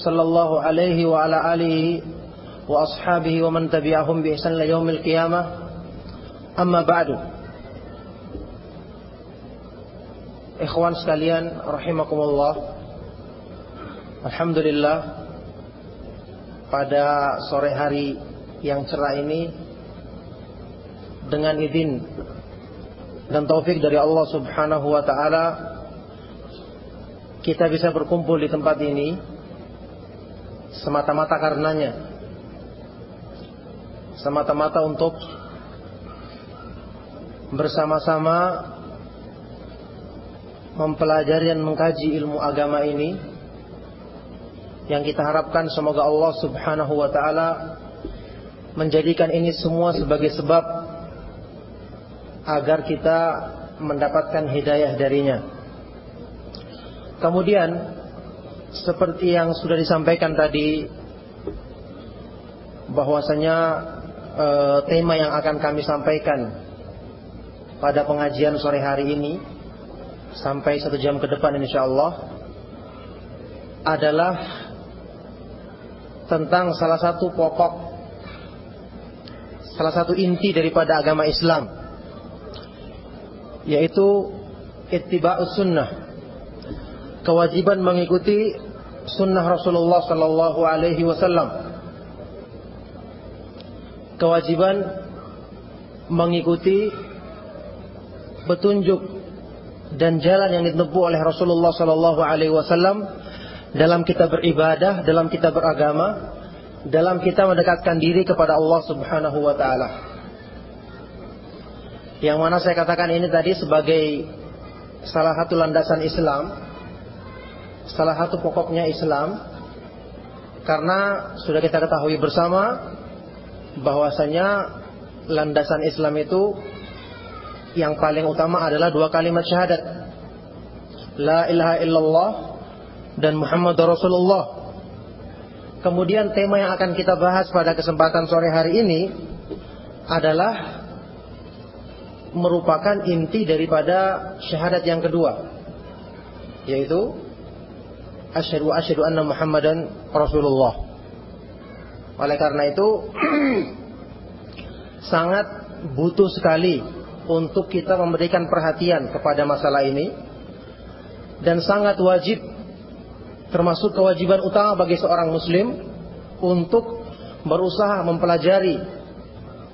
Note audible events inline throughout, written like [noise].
sallallahu alaihi wa ala alihi wa ashabihi wa man tabi'ahum bi ihsan ila yaumil qiyamah. Amma ba'du. Ikhwan sekalian rahimakumullah. Alhamdulillah pada sore hari yang cerah ini dengan izin dan taufik dari Allah Subhanahu wa taala kita bisa berkumpul di tempat ini Semata-mata karenanya Semata-mata untuk Bersama-sama mempelajari dan mengkaji ilmu agama ini yang kita harapkan semoga Allah Subhanahu wa taala menjadikan ini semua sebagai sebab agar kita mendapatkan hidayah darinya. Kemudian seperti yang sudah disampaikan tadi bahwasanya e, tema yang akan kami sampaikan pada pengajian sore hari ini sampai satu jam ke depan insya Allah adalah tentang salah satu pokok salah satu inti daripada agama Islam yaitu ittiba'us sunnah kewajiban mengikuti sunnah Rasulullah sallallahu alaihi wasallam kewajiban mengikuti petunjuk dan jalan yang ditempuh oleh Rasulullah sallallahu alaihi wasallam dalam kita beribadah, dalam kita beragama, dalam kita mendekatkan diri kepada Allah Subhanahu wa taala. Yang mana saya katakan ini tadi sebagai salah satu landasan Islam, salah satu pokoknya Islam karena sudah kita ketahui bersama bahwasanya landasan Islam itu yang paling utama adalah dua kalimat syahadat. La ilaha illallah dan Muhammad Rasulullah. Kemudian tema yang akan kita bahas pada kesempatan sore hari ini adalah merupakan inti daripada syahadat yang kedua yaitu asyhadu asyhadu anna Muhammadan Rasulullah. Oleh karena itu [clears throat] sangat butuh sekali untuk kita memberikan perhatian kepada masalah ini dan sangat wajib termasuk kewajiban utama bagi seorang muslim untuk berusaha mempelajari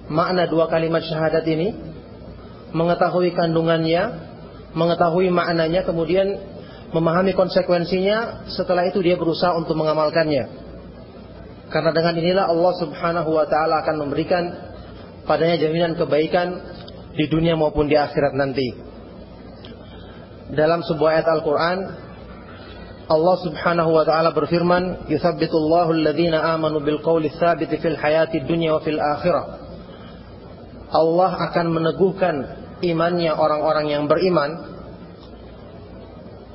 makna dua kalimat syahadat ini mengetahui kandungannya mengetahui maknanya kemudian memahami konsekuensinya setelah itu dia berusaha untuk mengamalkannya karena dengan inilah Allah Subhanahu wa taala akan memberikan padanya jaminan kebaikan di dunia maupun di akhirat nanti. Dalam sebuah ayat Al-Qur'an Allah Subhanahu wa taala berfirman, "Yuthabbitullahu alladhina amanu bil qawli fil hayati dunya wa fil akhirah." Allah akan meneguhkan imannya orang-orang yang beriman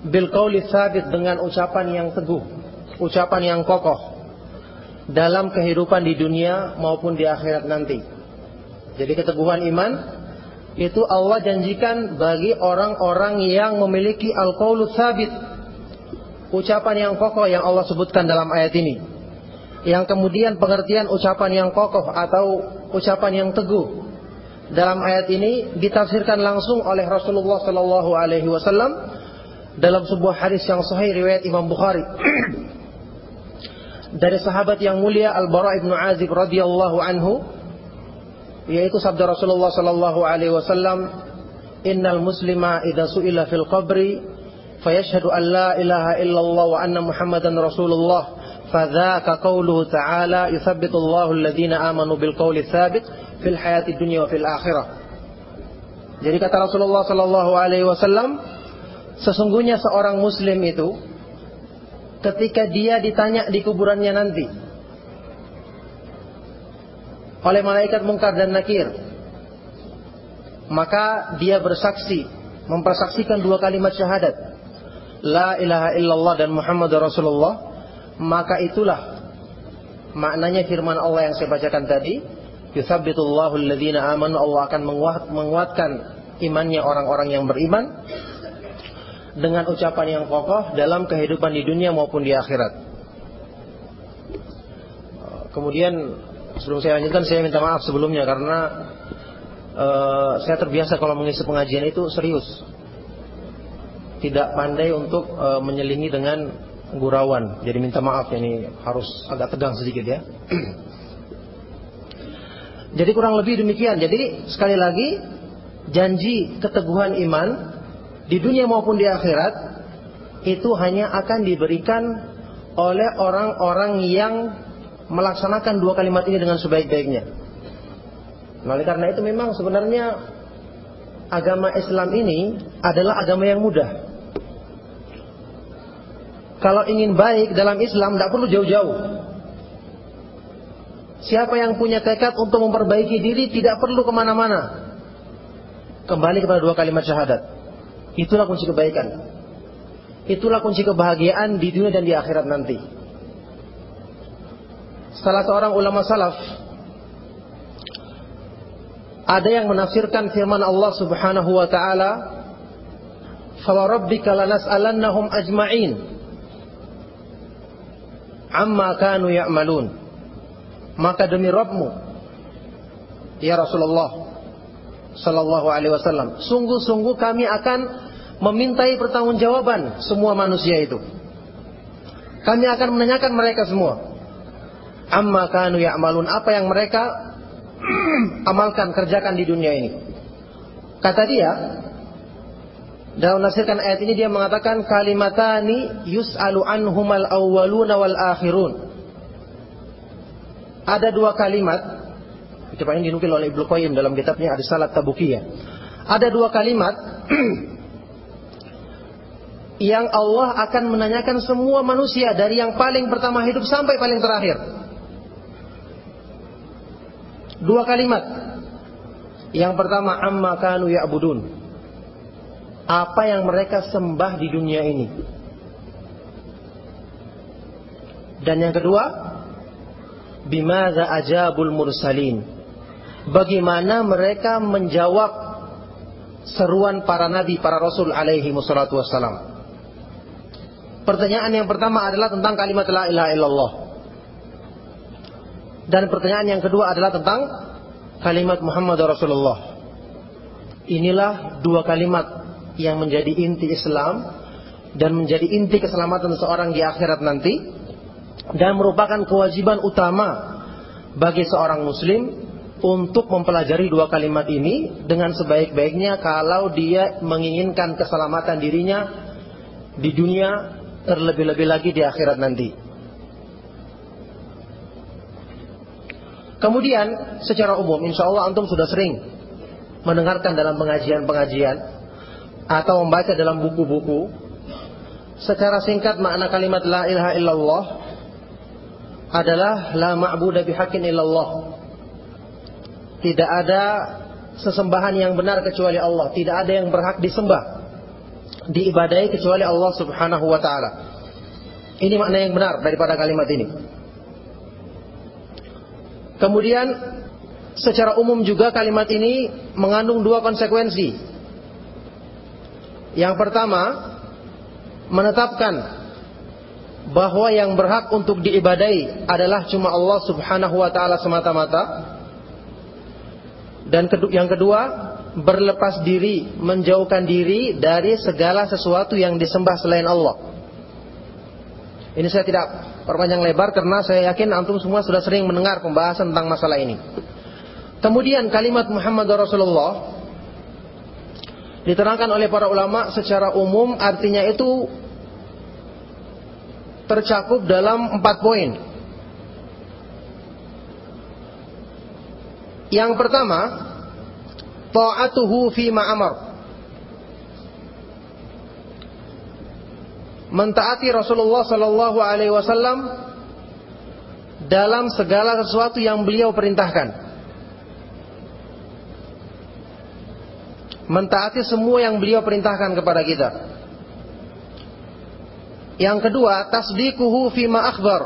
bil tsabit dengan ucapan yang teguh, ucapan yang kokoh dalam kehidupan di dunia maupun di akhirat nanti. Jadi keteguhan iman itu Allah janjikan bagi orang-orang yang memiliki al-qaulu sabit. Ucapan yang kokoh yang Allah sebutkan dalam ayat ini. Yang kemudian pengertian ucapan yang kokoh atau ucapan yang teguh dalam ayat ini ditafsirkan langsung oleh Rasulullah Sallallahu Alaihi Wasallam dalam sebuah hadis yang sahih riwayat Imam Bukhari. [clears throat] Dari sahabat yang mulia Al Bara ibnu Azib radhiyallahu anhu yaitu sabda Rasulullah sallallahu alaihi wasallam innal muslima idza su'ila fil qabri fayashhadu an la ilaha illallah wa anna muhammadan rasulullah fadzaka qawluhu ta'ala yuthabbitu Allahu alladhina amanu bil qawli tsabit fil hayati dunya wa fil akhirah. Jadi kata Rasulullah sallallahu alaihi wasallam sesungguhnya seorang muslim itu ketika dia ditanya di kuburannya nanti oleh malaikat mungkar dan nakir. Maka dia bersaksi, mempersaksikan dua kalimat syahadat. La ilaha illallah dan Muhammad Rasulullah. Maka itulah maknanya firman Allah yang saya bacakan tadi. Yuthabbitullahu alladhina amanu. Allah akan menguat, menguatkan imannya orang-orang yang beriman. Dengan ucapan yang kokoh dalam kehidupan di dunia maupun di akhirat. Kemudian Sebelum saya lanjutkan saya minta maaf sebelumnya karena uh, saya terbiasa kalau mengisi pengajian itu serius. Tidak pandai untuk uh, menyelingi dengan gurauan. Jadi minta maaf ini harus agak tegang sedikit ya. [clears throat] Jadi kurang lebih demikian. Jadi sekali lagi janji keteguhan iman di dunia maupun di akhirat itu hanya akan diberikan oleh orang-orang yang melaksanakan dua kalimat ini dengan sebaik-baiknya. Nah, oleh karena itu memang sebenarnya agama Islam ini adalah agama yang mudah. Kalau ingin baik dalam Islam tidak perlu jauh-jauh. Siapa yang punya tekad untuk memperbaiki diri tidak perlu ke mana-mana. Kembali kepada dua kalimat syahadat. Itulah kunci kebaikan. Itulah kunci kebahagiaan di dunia dan di akhirat nanti. Salah seorang ulama salaf ada yang menafsirkan firman Allah Subhanahu wa taala, "Fawarabbika lanas'alannahum ajma'in amma kanu ya'malun." Maka demi Rabbmu, ya Rasulullah, Sallallahu alaihi wasallam Sungguh-sungguh kami akan Memintai pertanggungjawaban Semua manusia itu Kami akan menanyakan mereka semua amma kanu ya'malun apa yang mereka [clears throat] amalkan kerjakan di dunia ini. Kata dia dalam menafsirkan ayat ini dia mengatakan kalimatani yus'alu anhumal awwaluna wal akhirun. Ada dua kalimat Coba ini dinukil oleh Ibnu Qayyim dalam kitabnya Ada Salat Tabukiyah. Ada dua kalimat [clears throat] yang Allah akan menanyakan semua manusia dari yang paling pertama hidup sampai paling terakhir. Dua kalimat. Yang pertama amma kanu ya'budun. Apa yang mereka sembah di dunia ini. Dan yang kedua, bimadza ajabul mursalin. Bagaimana mereka menjawab seruan para nabi, para rasul alaihi wassalatu wassalam. Pertanyaan yang pertama adalah tentang kalimat la ilaha illallah. Dan pertanyaan yang kedua adalah tentang kalimat Muhammad Rasulullah. Inilah dua kalimat yang menjadi inti Islam dan menjadi inti keselamatan seorang di akhirat nanti dan merupakan kewajiban utama bagi seorang muslim untuk mempelajari dua kalimat ini dengan sebaik-baiknya kalau dia menginginkan keselamatan dirinya di dunia terlebih-lebih lagi di akhirat nanti. Kemudian secara umum insya Allah antum sudah sering mendengarkan dalam pengajian-pengajian atau membaca dalam buku-buku secara singkat makna kalimat la ilaha illallah adalah la ma'budu bihaqqin illallah. Tidak ada sesembahan yang benar kecuali Allah, tidak ada yang berhak disembah, diibadahi kecuali Allah Subhanahu wa taala. Ini makna yang benar daripada kalimat ini. Kemudian secara umum juga kalimat ini mengandung dua konsekuensi. Yang pertama, menetapkan bahwa yang berhak untuk diibadai adalah cuma Allah Subhanahu wa taala semata-mata. Dan yang kedua, berlepas diri, menjauhkan diri dari segala sesuatu yang disembah selain Allah. Ini saya tidak perpanjang lebar karena saya yakin antum semua sudah sering mendengar pembahasan tentang masalah ini. Kemudian kalimat Muhammad Rasulullah diterangkan oleh para ulama secara umum artinya itu tercakup dalam empat poin. Yang pertama, ta'atuhu fi ma'amar. Mentaati Rasulullah sallallahu alaihi wasallam dalam segala sesuatu yang beliau perintahkan. Mentaati semua yang beliau perintahkan kepada kita. Yang kedua, tasdiquhu fi ma'akhbar.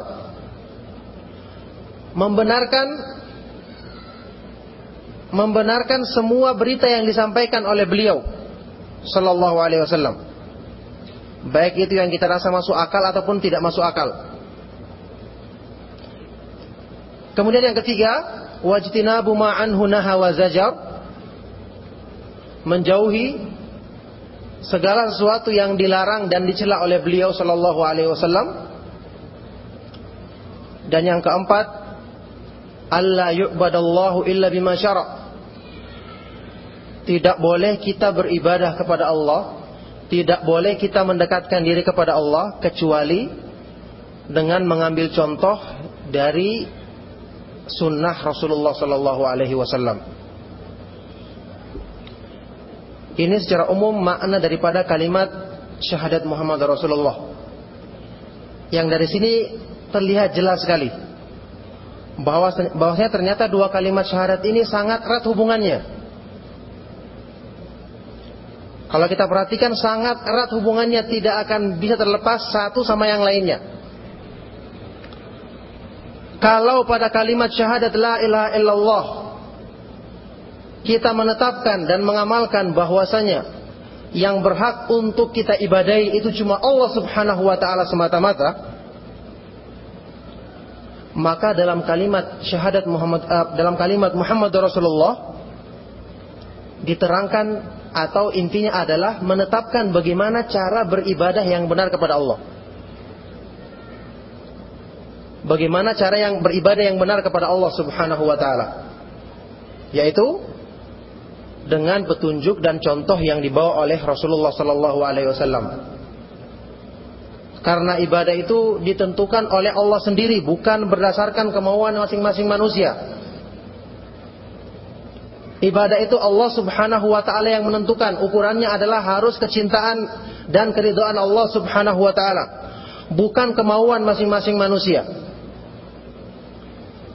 Membenarkan membenarkan semua berita yang disampaikan oleh beliau sallallahu alaihi wasallam. Baik itu yang kita rasa masuk akal ataupun tidak masuk akal. Kemudian yang ketiga, wajtinabu ma'anhu naha wa zajar. Menjauhi segala sesuatu yang dilarang dan dicela oleh beliau sallallahu alaihi wasallam. Dan yang keempat, alla yu'badallahu illa bima syara'. Tidak boleh kita beribadah kepada Allah, tidak boleh kita mendekatkan diri kepada Allah kecuali dengan mengambil contoh dari sunnah Rasulullah Sallallahu Alaihi Wasallam. Ini secara umum makna daripada kalimat syahadat Muhammad Rasulullah. Yang dari sini terlihat jelas sekali bahwa bahwasanya ternyata dua kalimat syahadat ini sangat erat hubungannya. Kalau kita perhatikan sangat erat hubungannya tidak akan bisa terlepas satu sama yang lainnya. Kalau pada kalimat syahadat la ilaha illallah kita menetapkan dan mengamalkan bahwasanya yang berhak untuk kita ibadahi itu cuma Allah Subhanahu wa taala semata-mata maka dalam kalimat syahadat Muhammad uh, dalam kalimat Muhammad Rasulullah diterangkan atau intinya adalah menetapkan bagaimana cara beribadah yang benar kepada Allah. Bagaimana cara yang beribadah yang benar kepada Allah Subhanahu wa taala? Yaitu dengan petunjuk dan contoh yang dibawa oleh Rasulullah sallallahu alaihi wasallam. Karena ibadah itu ditentukan oleh Allah sendiri, bukan berdasarkan kemauan masing-masing manusia. Ibadah itu Allah subhanahu wa ta'ala yang menentukan. Ukurannya adalah harus kecintaan dan keridhaan Allah subhanahu wa ta'ala. Bukan kemauan masing-masing manusia.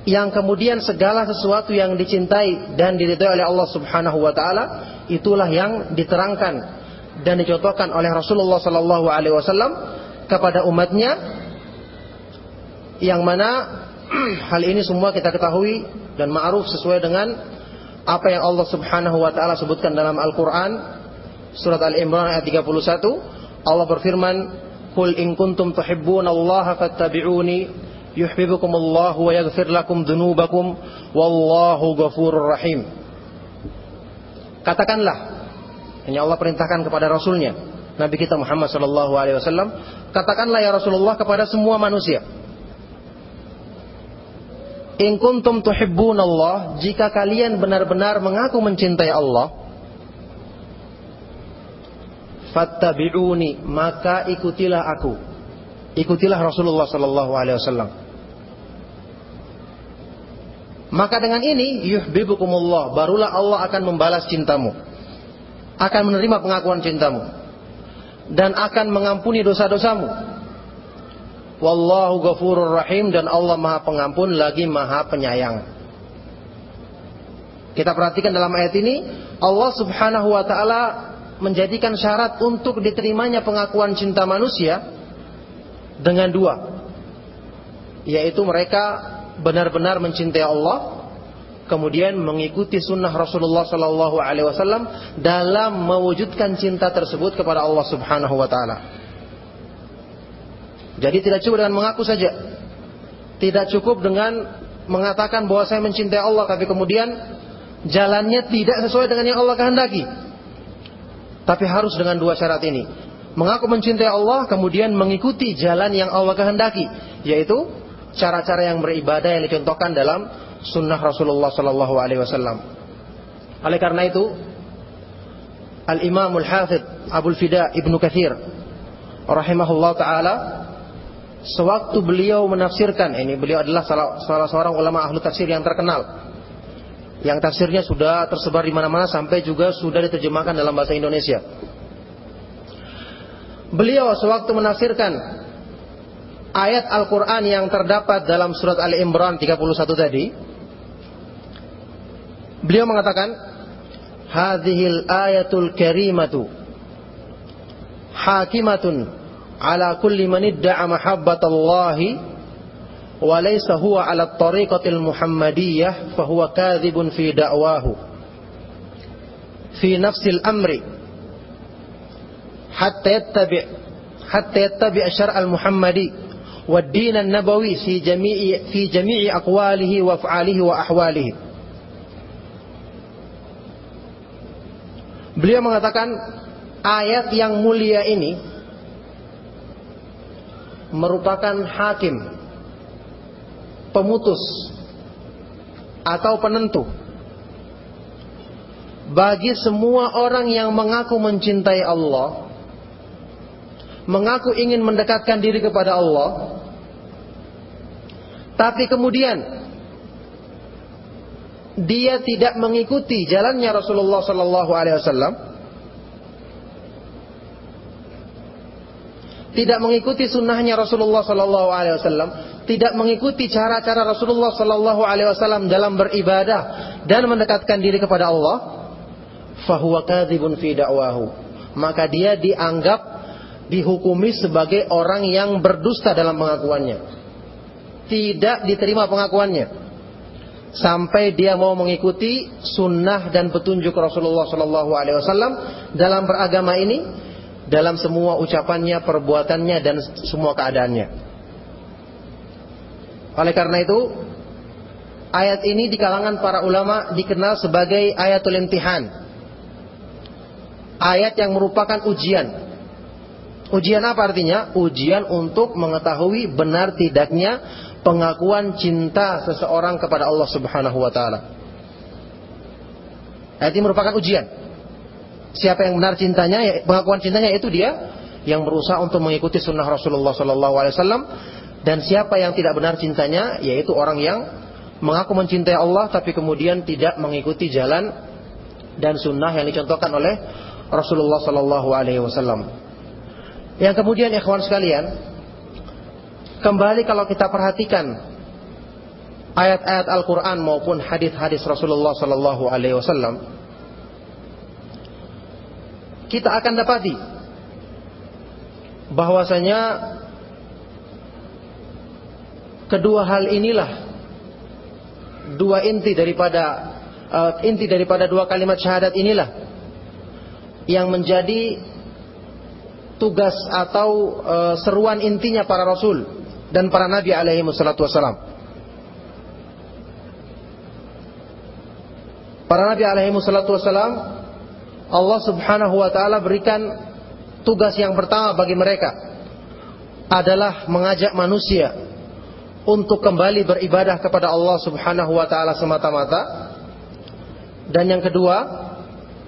Yang kemudian segala sesuatu yang dicintai dan diridhai oleh Allah subhanahu wa ta'ala. Itulah yang diterangkan dan dicontohkan oleh Rasulullah sallallahu alaihi wasallam kepada umatnya yang mana [clears throat] hal ini semua kita ketahui dan ma'ruf sesuai dengan apa yang Allah Subhanahu wa taala sebutkan dalam Al-Qur'an? Surat Al-Imran ayat 31 Allah berfirman Qul in kuntum tuhibbunallaha fattabi'uni yuhibbukumullah wa yaghfir lakum dzunubakum wallahu ghafurur rahim. Katakanlah hanya Allah perintahkan kepada rasulnya Nabi kita Muhammad sallallahu alaihi wasallam katakanlah ya Rasulullah kepada semua manusia In kuntum tuhibbunallah, jika kalian benar-benar mengaku mencintai Allah, fattabi'uni, maka ikutilah aku. Ikutilah Rasulullah sallallahu alaihi wasallam. Maka dengan ini yuhibbukumullah, barulah Allah akan membalas cintamu. Akan menerima pengakuan cintamu dan akan mengampuni dosa-dosamu Wallahu ghafurur rahim dan Allah Maha Pengampun lagi Maha Penyayang. Kita perhatikan dalam ayat ini Allah Subhanahu wa taala menjadikan syarat untuk diterimanya pengakuan cinta manusia dengan dua. Yaitu mereka benar-benar mencintai Allah kemudian mengikuti sunnah Rasulullah Sallallahu Alaihi Wasallam dalam mewujudkan cinta tersebut kepada Allah Subhanahu Wa Taala. Jadi tidak cukup dengan mengaku saja. Tidak cukup dengan mengatakan bahwa saya mencintai Allah tapi kemudian jalannya tidak sesuai dengan yang Allah kehendaki. Tapi harus dengan dua syarat ini. Mengaku mencintai Allah kemudian mengikuti jalan yang Allah kehendaki, yaitu cara-cara yang beribadah yang dicontohkan dalam sunnah Rasulullah Sallallahu Alaihi Wasallam. Oleh karena itu, Al Imamul Hafidh Abdul Fida Ibnu Kathir rahimahullah taala sewaktu beliau menafsirkan ini beliau adalah salah, salah seorang ulama ahlu tafsir yang terkenal yang tafsirnya sudah tersebar di mana-mana sampai juga sudah diterjemahkan dalam bahasa Indonesia. Beliau sewaktu menafsirkan ayat Al-Qur'an yang terdapat dalam surat Ali Imran 31 tadi, beliau mengatakan, hadhil ayatul karimatu hakimatun ala kulli man idda'a mahabbatallahi wa laysa huwa ala tariqatil muhammadiyah fa huwa kadhibun fi da'wahu. Fi nafsil amri. Hatta yattabi hatta yattabi syar'al muhammadi wa din nabawi fi jami'i fi jami'i aqwalihi wa af'alihi wa ahwalihi. Beliau mengatakan ayat yang mulia ini merupakan hakim, pemutus atau penentu. Bagi semua orang yang mengaku mencintai Allah, mengaku ingin mendekatkan diri kepada Allah, tapi kemudian dia tidak mengikuti jalannya Rasulullah Sallallahu Alaihi Wasallam, tidak mengikuti sunnahnya Rasulullah Sallallahu Alaihi Wasallam, tidak mengikuti cara-cara Rasulullah Sallallahu Alaihi Wasallam dalam beribadah dan mendekatkan diri kepada Allah, fahuwa kadzibun fi da'wahu. Maka dia dianggap dihukumi sebagai orang yang berdusta dalam pengakuannya tidak diterima pengakuannya sampai dia mau mengikuti sunnah dan petunjuk Rasulullah Shallallahu Alaihi Wasallam dalam beragama ini dalam semua ucapannya, perbuatannya dan semua keadaannya. Oleh karena itu, ayat ini di kalangan para ulama dikenal sebagai ayatul imtihan. Ayat yang merupakan ujian Ujian apa artinya? Ujian untuk mengetahui benar tidaknya pengakuan cinta seseorang kepada Allah Subhanahu wa taala. Ayat ini merupakan ujian. Siapa yang benar cintanya, ya, pengakuan cintanya itu dia yang berusaha untuk mengikuti sunnah Rasulullah Wasallam dan siapa yang tidak benar cintanya, yaitu orang yang mengaku mencintai Allah tapi kemudian tidak mengikuti jalan dan sunnah yang dicontohkan oleh Rasulullah Wasallam. Yang kemudian ikhwan sekalian, kembali kalau kita perhatikan ayat-ayat Al-Quran maupun hadis-hadis Rasulullah Wasallam, kita akan dapati bahwasanya kedua hal inilah dua inti daripada uh, inti daripada dua kalimat syahadat inilah yang menjadi tugas atau e, seruan intinya para rasul dan para nabi alaihi wassalatu wassalam. Para nabi alaihi wassalatu wassalam Allah Subhanahu wa taala berikan tugas yang pertama bagi mereka adalah mengajak manusia untuk kembali beribadah kepada Allah Subhanahu wa taala semata-mata. Dan yang kedua,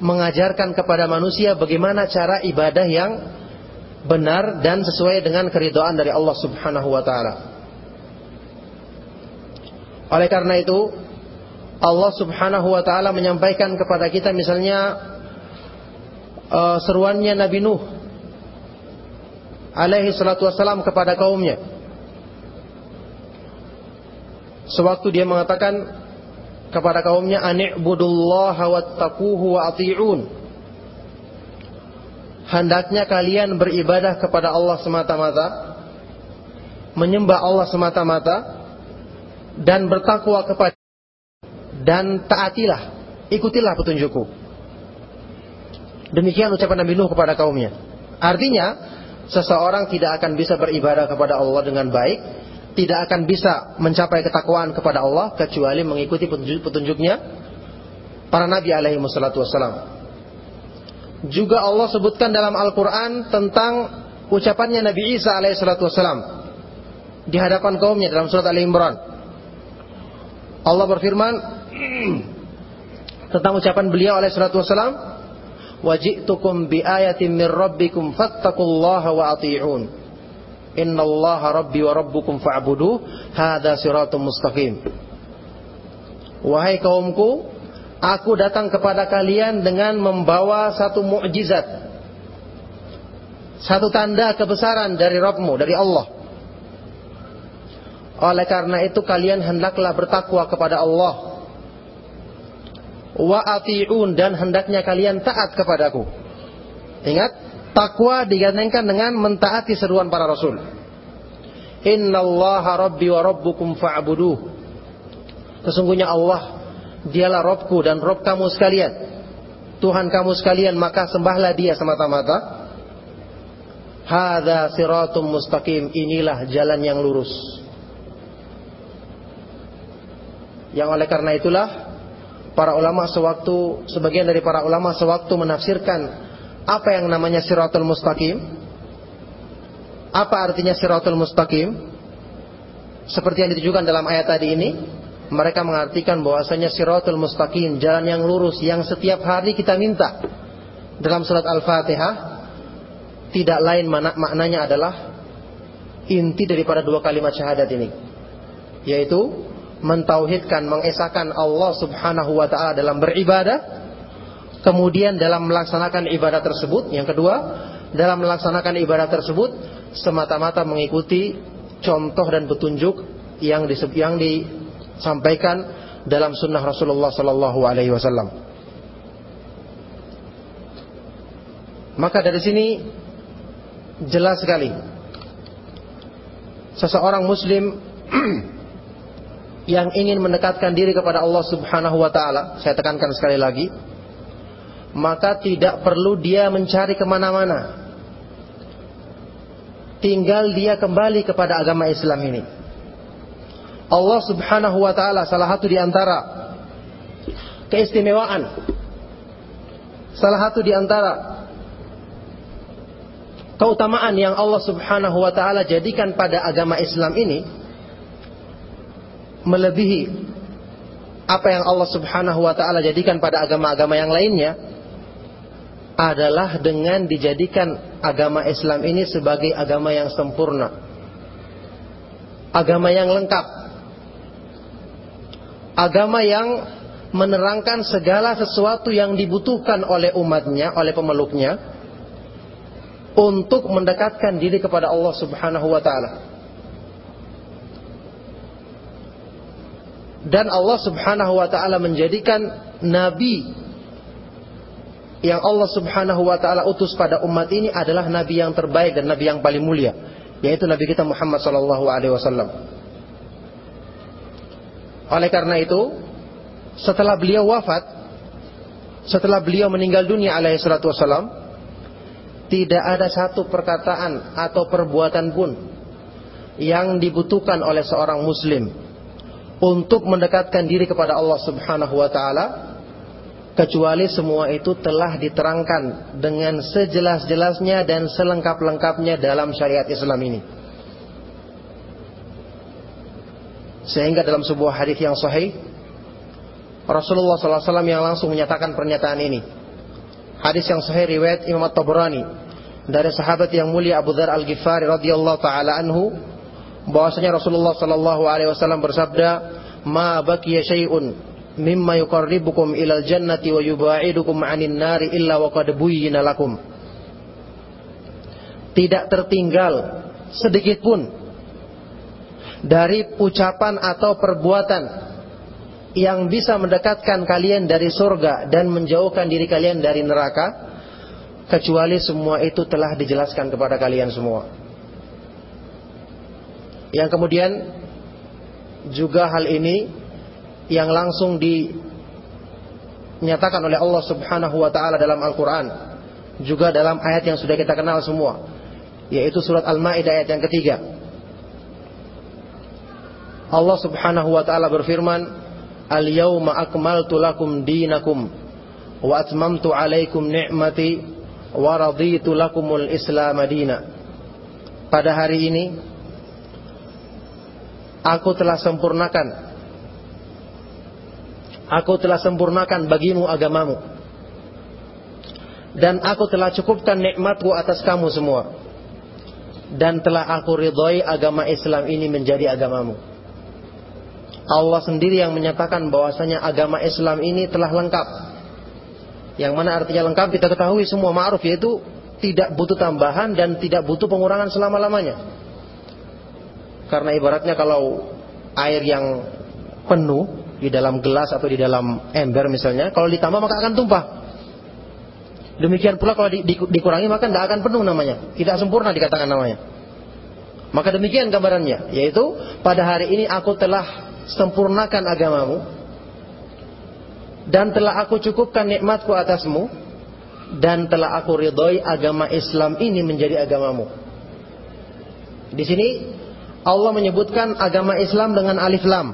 mengajarkan kepada manusia bagaimana cara ibadah yang benar dan sesuai dengan keridhaan dari Allah Subhanahu wa taala. Oleh karena itu, Allah Subhanahu wa taala menyampaikan kepada kita misalnya uh, seruannya Nabi Nuh alaihi salatu wassalam kepada kaumnya. Sewaktu dia mengatakan kepada kaumnya ani'budullaha wattaquhu wa ati'un hendaknya kalian beribadah kepada Allah semata-mata, menyembah Allah semata-mata, dan bertakwa kepada dan taatilah, ikutilah petunjukku. Demikian ucapan Nabi Nuh kepada kaumnya. Artinya, seseorang tidak akan bisa beribadah kepada Allah dengan baik, tidak akan bisa mencapai ketakwaan kepada Allah kecuali mengikuti petunjuknya para nabi alaihi wassalam. Juga Allah sebutkan dalam Al-Quran tentang ucapannya Nabi Isa alaihissalatu wassalam di hadapan kaumnya dalam surat Al Imran. Allah berfirman [clears throat] tentang ucapan beliau alaihissalatu wassalam, "Waji'tukum bi ayatin min rabbikum fattaqullaha wa ati'un." Innallaha rabbi wa rabbukum fa'budu hadza siratun mustaqim. Wahai Aku datang kepada kalian dengan membawa satu mukjizat. Satu tanda kebesaran dari Rabbmu, dari Allah. Oleh karena itu kalian hendaklah bertakwa kepada Allah. Wa ati'un dan hendaknya kalian taat kepadaku. Ingat, takwa digandengkan dengan mentaati seruan para rasul. Innallaha rabbi wa rabbukum fa'buduh. Sesungguhnya Allah dialah Robku dan Rob kamu sekalian. Tuhan kamu sekalian maka sembahlah dia semata-mata. Hada siratum mustaqim. Inilah jalan yang lurus. Yang oleh karena itulah para ulama sewaktu sebagian dari para ulama sewaktu menafsirkan apa yang namanya siratul mustaqim. Apa artinya siratul mustaqim? Seperti yang ditujukan dalam ayat tadi ini, mereka mengartikan bahwasanya siratul mustaqim, jalan yang lurus yang setiap hari kita minta. Dalam surat Al-Fatihah tidak lain mana, maknanya adalah inti daripada dua kalimat syahadat ini yaitu mentauhidkan mengesahkan Allah Subhanahu wa taala dalam beribadah kemudian dalam melaksanakan ibadah tersebut yang kedua dalam melaksanakan ibadah tersebut semata-mata mengikuti contoh dan petunjuk yang yang disampaikan dalam sunnah Rasulullah Sallallahu Alaihi Wasallam. Maka dari sini jelas sekali. Seseorang muslim [clears throat] yang ingin mendekatkan diri kepada Allah Subhanahu wa taala, saya tekankan sekali lagi, maka tidak perlu dia mencari ke mana-mana. Tinggal dia kembali kepada agama Islam ini. Allah Subhanahu wa taala salah satu di antara keistimewaan salah satu di antara keutamaan yang Allah Subhanahu wa taala jadikan pada agama Islam ini melebihi apa yang Allah Subhanahu wa taala jadikan pada agama-agama yang lainnya adalah dengan dijadikan agama Islam ini sebagai agama yang sempurna. Agama yang lengkap. Agama yang menerangkan segala sesuatu yang dibutuhkan oleh umatnya, oleh pemeluknya untuk mendekatkan diri kepada Allah Subhanahu wa taala. Dan Allah Subhanahu wa taala menjadikan nabi yang Allah Subhanahu wa taala utus pada umat ini adalah nabi yang terbaik dan nabi yang paling mulia, yaitu nabi kita Muhammad sallallahu alaihi wasallam. Oleh karena itu, setelah beliau wafat, setelah beliau meninggal dunia alaihi salatu wasallam, tidak ada satu perkataan atau perbuatan pun yang dibutuhkan oleh seorang muslim untuk mendekatkan diri kepada Allah Subhanahu wa taala kecuali semua itu telah diterangkan dengan sejelas-jelasnya dan selengkap-lengkapnya dalam syariat Islam ini. Sehingga dalam sebuah hadis yang sahih Rasulullah SAW yang langsung menyatakan pernyataan ini. Hadis yang sahih riwayat Imam At-Tabrani dari sahabat yang mulia Abu Dzar Al-Ghifari radhiyallahu taala anhu bahwasanya Rasulullah sallallahu alaihi wasallam bersabda, "Ma baqiya syai'un mimma yuqarribukum ilal jannati wa yubaidukum 'anil nari illa wa qad lakum." Tidak tertinggal sedikit pun dari ucapan atau perbuatan yang bisa mendekatkan kalian dari surga dan menjauhkan diri kalian dari neraka kecuali semua itu telah dijelaskan kepada kalian semua. Yang kemudian juga hal ini yang langsung dinyatakan oleh Allah Subhanahu wa taala dalam Al-Qur'an, juga dalam ayat yang sudah kita kenal semua, yaitu surat Al-Maidah ayat yang ketiga. Allah Subhanahu wa taala berfirman, "Al-yauma akmaltu lakum dinakum wa atmamtu 'alaikum ni'mati wa raditu lakumul Islam madina. Pada hari ini aku telah sempurnakan Aku telah sempurnakan bagimu agamamu. Dan aku telah cukupkan nikmatku atas kamu semua. Dan telah aku ridhoi agama Islam ini menjadi agamamu. Allah sendiri yang menyatakan bahwasanya agama Islam ini telah lengkap yang mana artinya lengkap kita ketahui semua ma'ruf yaitu tidak butuh tambahan dan tidak butuh pengurangan selama-lamanya. Karena ibaratnya kalau air yang penuh di dalam gelas atau di dalam ember misalnya, kalau ditambah maka akan tumpah. Demikian pula kalau di, di, dikurangi maka tidak akan penuh namanya, tidak sempurna dikatakan namanya. Maka demikian gambarannya, yaitu pada hari ini aku telah sempurnakan agamamu dan telah aku cukupkan nikmatku atasmu dan telah aku ridhoi agama Islam ini menjadi agamamu. Di sini Allah menyebutkan agama Islam dengan alif lam.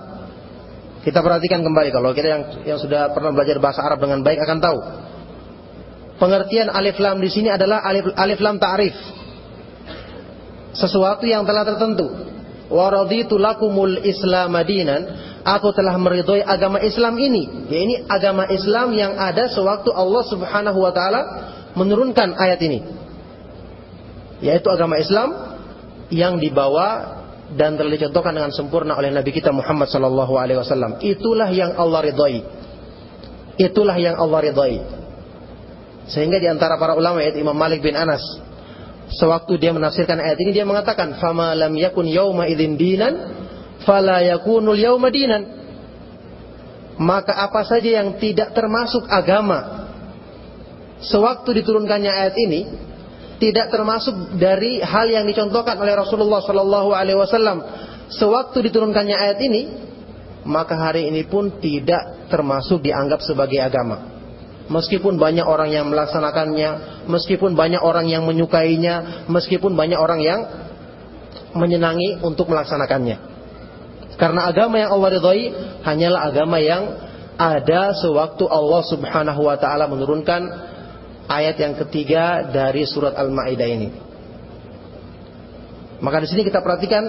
Kita perhatikan kembali kalau kita yang yang sudah pernah belajar bahasa Arab dengan baik akan tahu. Pengertian alif lam di sini adalah alif alif lam ta'rif. Sesuatu yang telah tertentu. Wa raditu lakumul Islam madinan. Aku telah meridhoi agama Islam ini. Ya ini agama Islam yang ada sewaktu Allah Subhanahu wa taala menurunkan ayat ini. Yaitu agama Islam yang dibawa dan telah dicontohkan dengan sempurna oleh Nabi kita Muhammad sallallahu alaihi wasallam. Itulah yang Allah ridhai. Itulah yang Allah ridhai. Sehingga di antara para ulama yaitu Imam Malik bin Anas sewaktu dia menafsirkan ayat ini dia mengatakan fama lam yakun yauma idzin dinan fala yakunul yauma dinan. Maka apa saja yang tidak termasuk agama sewaktu diturunkannya ayat ini tidak termasuk dari hal yang dicontohkan oleh Rasulullah Sallallahu Alaihi Wasallam. Sewaktu diturunkannya ayat ini maka hari ini pun tidak termasuk dianggap sebagai agama. Meskipun banyak orang yang melaksanakannya meskipun banyak orang yang menyukainya meskipun banyak orang yang menyenangi untuk melaksanakannya. Karena agama yang Allah ridhai hanyalah agama yang ada sewaktu Allah Subhanahu wa taala menurunkan ayat yang ketiga dari surat Al-Maidah ini. Maka di sini kita perhatikan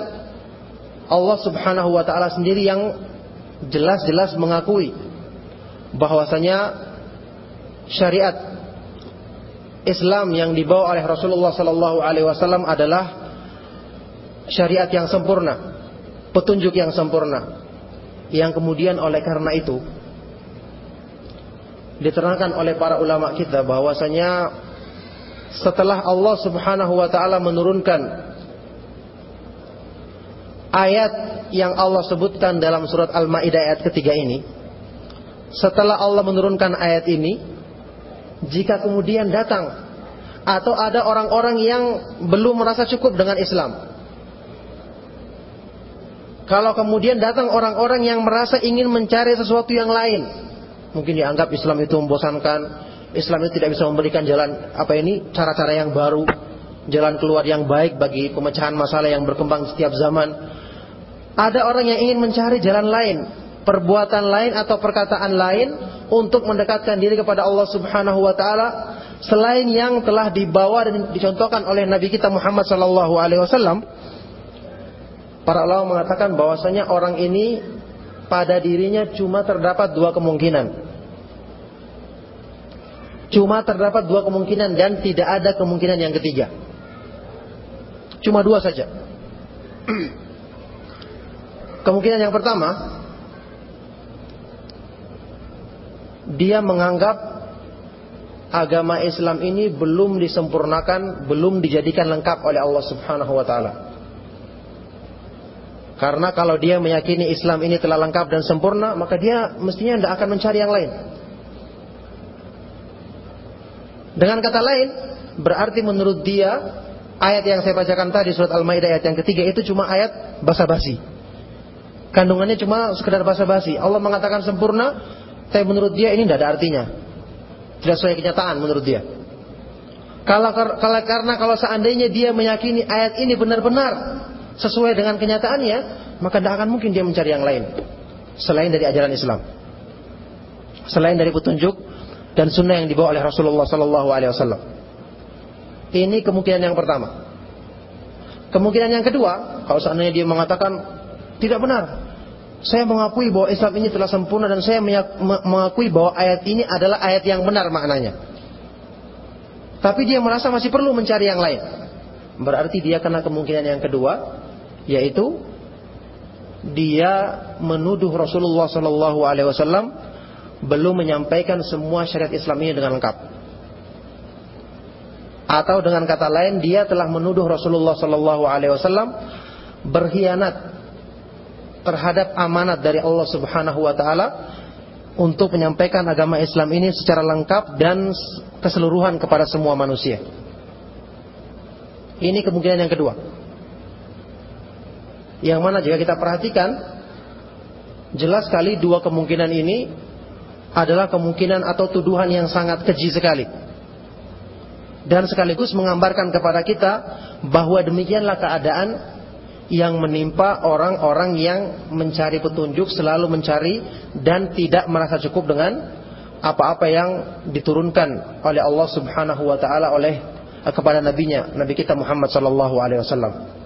Allah Subhanahu wa taala sendiri yang jelas-jelas mengakui bahwasanya syariat Islam yang dibawa oleh Rasulullah sallallahu alaihi wasallam adalah syariat yang sempurna, petunjuk yang sempurna. Yang kemudian oleh karena itu diterangkan oleh para ulama kita bahwasanya setelah Allah Subhanahu wa taala menurunkan ayat yang Allah sebutkan dalam surat Al-Maidah ayat ketiga ini setelah Allah menurunkan ayat ini jika kemudian datang atau ada orang-orang yang belum merasa cukup dengan Islam kalau kemudian datang orang-orang yang merasa ingin mencari sesuatu yang lain Mungkin dianggap Islam itu membosankan, Islam itu tidak bisa memberikan jalan apa ini cara-cara yang baru, jalan keluar yang baik bagi pemecahan masalah yang berkembang setiap zaman. Ada orang yang ingin mencari jalan lain, perbuatan lain atau perkataan lain untuk mendekatkan diri kepada Allah Subhanahu wa taala selain yang telah dibawa dan dicontohkan oleh Nabi kita Muhammad sallallahu alaihi wasallam. Para ulama mengatakan bahwasanya orang ini pada dirinya cuma terdapat dua kemungkinan. Cuma terdapat dua kemungkinan dan tidak ada kemungkinan yang ketiga. Cuma dua saja. [clears throat] kemungkinan yang pertama, dia menganggap agama Islam ini belum disempurnakan, belum dijadikan lengkap oleh Allah Subhanahu wa taala. Karena kalau dia meyakini Islam ini telah lengkap dan sempurna, maka dia mestinya tidak akan mencari yang lain. Dengan kata lain, berarti menurut dia ayat yang saya bacakan tadi surat Al-Maidah ayat yang ketiga itu cuma ayat basa-basi. Kandungannya cuma sekedar basa-basi. Allah mengatakan sempurna, tapi menurut dia ini tidak ada artinya. Tidak sesuai kenyataan menurut dia. Kalau, kalau karena kalau seandainya dia meyakini ayat ini benar-benar sesuai dengan kenyataannya, maka tidak akan mungkin dia mencari yang lain selain dari ajaran Islam. Selain dari petunjuk dan sunnah yang dibawa oleh Rasulullah wasallam. Ini kemungkinan yang pertama. Kemungkinan yang kedua, kalau seandainya dia mengatakan tidak benar. Saya mengakui bahwa Islam ini telah sempurna dan saya mengakui bahwa ayat ini adalah ayat yang benar maknanya. Tapi dia merasa masih perlu mencari yang lain. Berarti dia kena kemungkinan yang kedua, yaitu dia menuduh Rasulullah Sallallahu Alaihi Wasallam belum menyampaikan semua syariat Islam ini dengan lengkap. Atau dengan kata lain dia telah menuduh Rasulullah Sallallahu Alaihi Wasallam berkhianat terhadap amanat dari Allah Subhanahu wa taala untuk menyampaikan agama Islam ini secara lengkap dan keseluruhan kepada semua manusia. Ini kemungkinan yang kedua. Yang mana jika kita perhatikan jelas sekali dua kemungkinan ini adalah kemungkinan atau tuduhan yang sangat keji sekali. Dan sekaligus menggambarkan kepada kita bahwa demikianlah keadaan yang menimpa orang-orang yang mencari petunjuk, selalu mencari dan tidak merasa cukup dengan apa-apa yang diturunkan oleh Allah Subhanahu wa taala oleh eh, kepada nabinya, nabi kita Muhammad sallallahu alaihi wasallam.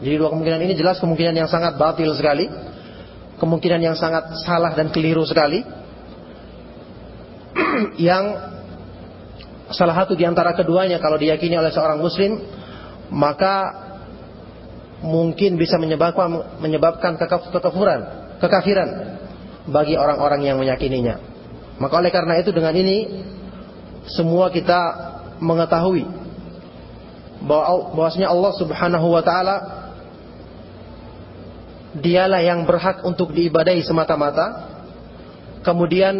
Jadi dua kemungkinan ini jelas kemungkinan yang sangat batil sekali, kemungkinan yang sangat salah dan keliru sekali. [clears throat] yang salah satu di antara keduanya kalau diyakini oleh seorang muslim, maka mungkin bisa menyebabkan menyebabkan kekafuran, kekafiran bagi orang-orang yang meyakininya. Maka oleh karena itu dengan ini semua kita mengetahui bahwa bahwasanya Allah Subhanahu wa taala dialah yang berhak untuk diibadahi semata-mata. Kemudian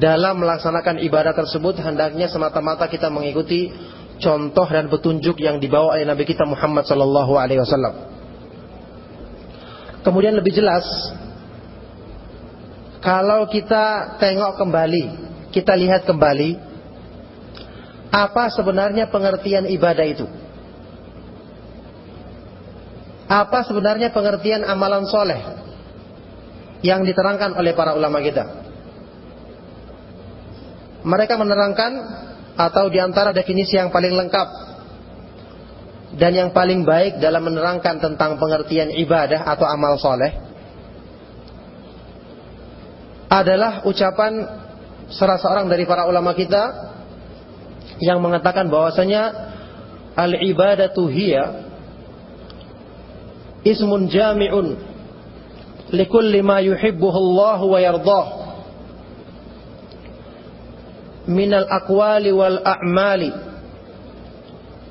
dalam melaksanakan ibadah tersebut hendaknya semata-mata kita mengikuti contoh dan petunjuk yang dibawa oleh Nabi kita Muhammad sallallahu alaihi wasallam. Kemudian lebih jelas kalau kita tengok kembali, kita lihat kembali apa sebenarnya pengertian ibadah itu? Apa sebenarnya pengertian amalan soleh yang diterangkan oleh para ulama kita? Mereka menerangkan atau di antara definisi yang paling lengkap dan yang paling baik dalam menerangkan tentang pengertian ibadah atau amal soleh adalah ucapan salah seorang dari para ulama kita yang mengatakan bahwasanya al ibadatu hiya ismun jami'un likulli ma yuhibbuhu Allah wa yardah min al aqwali wal a'mali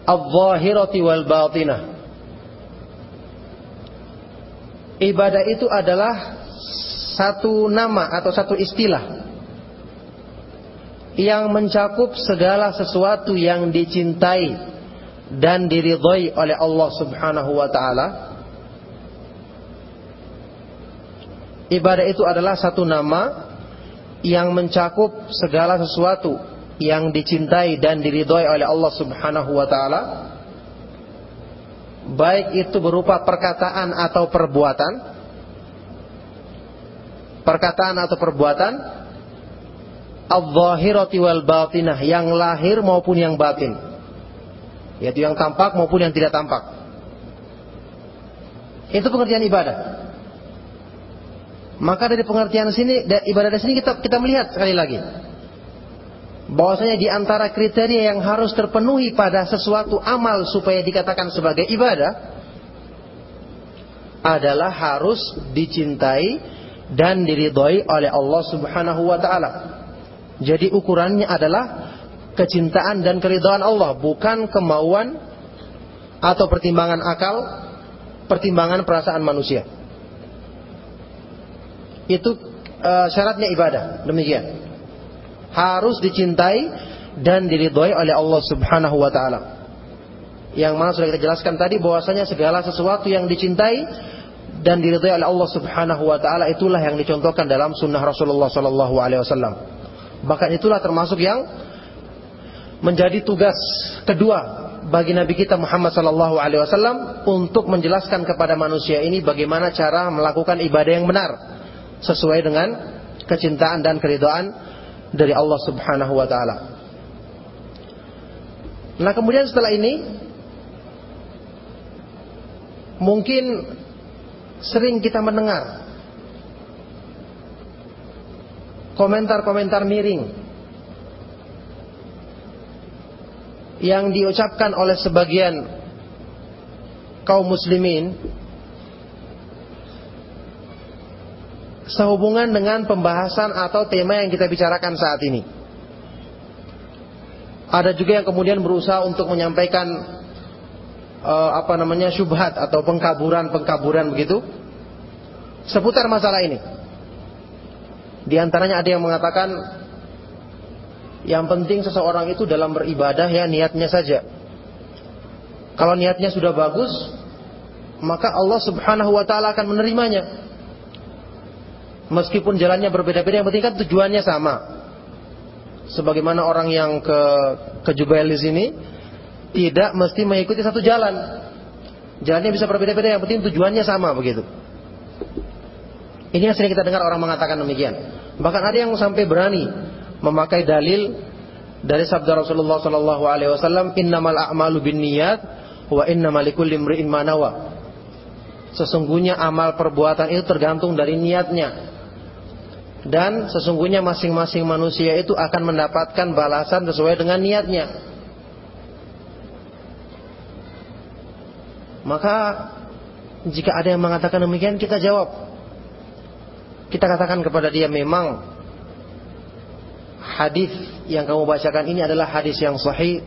al-zahirati wal. Ibadah itu adalah satu nama atau satu istilah yang mencakup segala sesuatu yang dicintai dan diridhoi oleh Allah Subhanahu wa taala. Ibadah itu adalah satu nama yang mencakup segala sesuatu yang dicintai dan diridhoi oleh Allah Subhanahu wa taala. Baik itu berupa perkataan atau perbuatan. Perkataan atau perbuatan. Al-zahirati wal batinah yang lahir maupun yang batin. Yaitu yang tampak maupun yang tidak tampak. Itu pengertian ibadah maka dari pengertian sini ibadah di sini kita kita melihat sekali lagi bahwasanya di antara kriteria yang harus terpenuhi pada sesuatu amal supaya dikatakan sebagai ibadah adalah harus dicintai dan diridhoi oleh Allah Subhanahu wa taala. Jadi ukurannya adalah kecintaan dan keridhaan Allah, bukan kemauan atau pertimbangan akal, pertimbangan perasaan manusia. Itu uh, syaratnya ibadah. Demikian harus dicintai dan diridhoi oleh Allah Subhanahu wa taala. Yang mana sudah kita jelaskan tadi bahwasanya segala sesuatu yang dicintai dan diridhoi oleh Allah Subhanahu wa taala itulah yang dicontohkan dalam sunnah Rasulullah sallallahu alaihi wasallam. Bahkan itulah termasuk yang menjadi tugas kedua bagi Nabi kita Muhammad sallallahu alaihi wasallam untuk menjelaskan kepada manusia ini bagaimana cara melakukan ibadah yang benar sesuai dengan kecintaan dan keridhaan dari Allah Subhanahu wa taala. Nah, kemudian setelah ini mungkin sering kita mendengar komentar-komentar miring yang diucapkan oleh sebagian kaum muslimin sehubungan dengan pembahasan atau tema yang kita bicarakan saat ini. Ada juga yang kemudian berusaha untuk menyampaikan uh, apa namanya syubhat atau pengkaburan-pengkaburan begitu. seputar masalah ini. Di antaranya ada yang mengatakan yang penting seseorang itu dalam beribadah ya niatnya saja. Kalau niatnya sudah bagus, maka Allah Subhanahu wa taala akan menerimanya. Meskipun jalannya berbeda-beda yang penting kan tujuannya sama. Sebagaimana orang yang ke ke Jubail di sini tidak mesti mengikuti satu jalan. Jalannya bisa berbeda-beda yang penting tujuannya sama begitu. Ini yang sering kita dengar orang mengatakan demikian. Bahkan ada yang sampai berani memakai dalil dari sabda Rasulullah sallallahu alaihi wasallam, "Innamal a'malu binniyat wa innamal likulli imri'in ma nawa." Sesungguhnya amal perbuatan itu tergantung dari niatnya. Dan sesungguhnya masing-masing manusia itu akan mendapatkan balasan sesuai dengan niatnya. Maka jika ada yang mengatakan demikian kita jawab. Kita katakan kepada dia memang hadis yang kamu bacakan ini adalah hadis yang sahih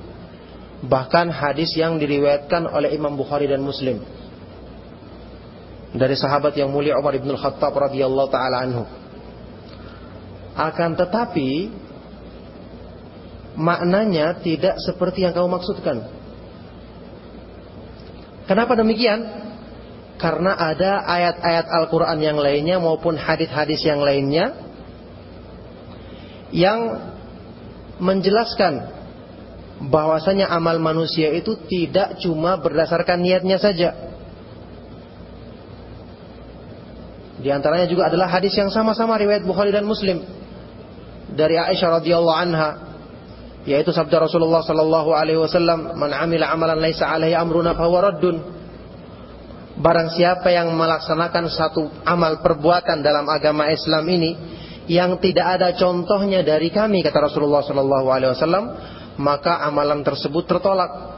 bahkan hadis yang diriwayatkan oleh Imam Bukhari dan Muslim dari sahabat yang mulia Umar bin Khattab radhiyallahu taala anhu. Akan tetapi maknanya tidak seperti yang kamu maksudkan. Kenapa demikian? Karena ada ayat-ayat Al-Quran yang lainnya maupun hadis-hadis yang lainnya yang menjelaskan bahwasanya amal manusia itu tidak cuma berdasarkan niatnya saja, Di antaranya juga adalah hadis yang sama-sama riwayat Bukhari dan Muslim dari Aisyah radhiyallahu anha yaitu sabda Rasulullah sallallahu alaihi wasallam man amila amalan laisa alaihi amruna fahuwa raddun. Barang siapa yang melaksanakan satu amal perbuatan dalam agama Islam ini yang tidak ada contohnya dari kami kata Rasulullah sallallahu alaihi wasallam maka amalan tersebut tertolak.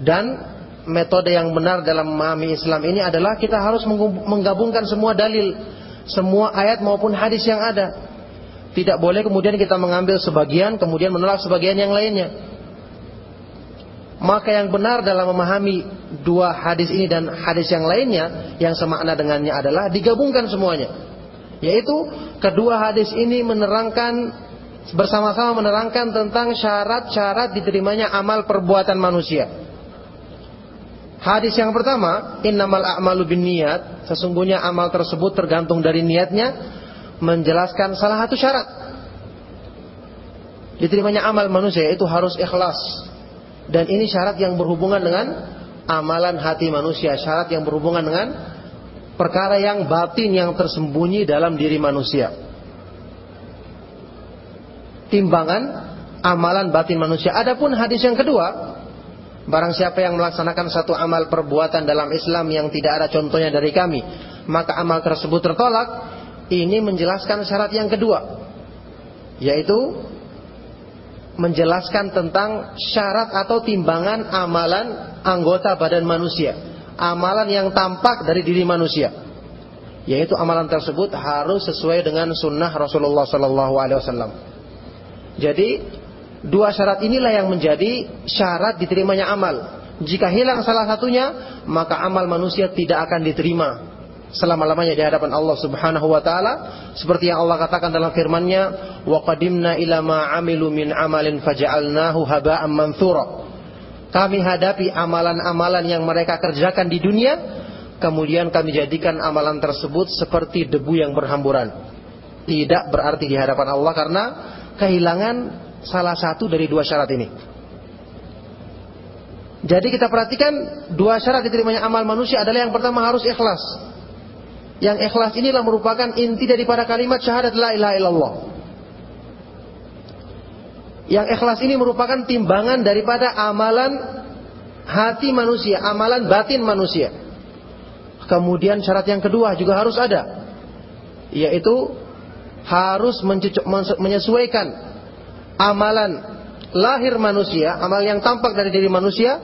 Dan metode yang benar dalam memahami Islam ini adalah kita harus menggabungkan semua dalil, semua ayat maupun hadis yang ada. Tidak boleh kemudian kita mengambil sebagian kemudian menolak sebagian yang lainnya. Maka yang benar dalam memahami dua hadis ini dan hadis yang lainnya yang semakna dengannya adalah digabungkan semuanya. Yaitu kedua hadis ini menerangkan bersama-sama menerangkan tentang syarat-syarat diterimanya amal perbuatan manusia. Hadis yang pertama, innamal a'malu binniyat, sesungguhnya amal tersebut tergantung dari niatnya, menjelaskan salah satu syarat. Diterimanya amal manusia itu harus ikhlas. Dan ini syarat yang berhubungan dengan amalan hati manusia, syarat yang berhubungan dengan perkara yang batin yang tersembunyi dalam diri manusia. Timbangan amalan batin manusia. Adapun hadis yang kedua, Barang siapa yang melaksanakan satu amal perbuatan dalam Islam yang tidak ada contohnya dari kami, maka amal tersebut tertolak. Ini menjelaskan syarat yang kedua, yaitu menjelaskan tentang syarat atau timbangan amalan anggota badan manusia, amalan yang tampak dari diri manusia, yaitu amalan tersebut harus sesuai dengan sunnah Rasulullah Sallallahu Alaihi Wasallam. Jadi Dua syarat inilah yang menjadi syarat diterimanya amal. Jika hilang salah satunya, maka amal manusia tidak akan diterima selama-lamanya di hadapan Allah Subhanahu wa taala. Seperti yang Allah katakan dalam firman-Nya wa qadimna ila ma amilu min amalin faja'alnahu haba'an manthura. Kami hadapi amalan-amalan yang mereka kerjakan di dunia kemudian kami jadikan amalan tersebut seperti debu yang berhamburan. Tidak berarti di hadapan Allah karena kehilangan salah satu dari dua syarat ini. Jadi kita perhatikan dua syarat diterimanya amal manusia adalah yang pertama harus ikhlas. Yang ikhlas inilah merupakan inti daripada kalimat syahadat la ilaha illallah. Yang ikhlas ini merupakan timbangan daripada amalan hati manusia, amalan batin manusia. Kemudian syarat yang kedua juga harus ada, yaitu harus menyesuaikan amalan lahir manusia, amal yang tampak dari diri manusia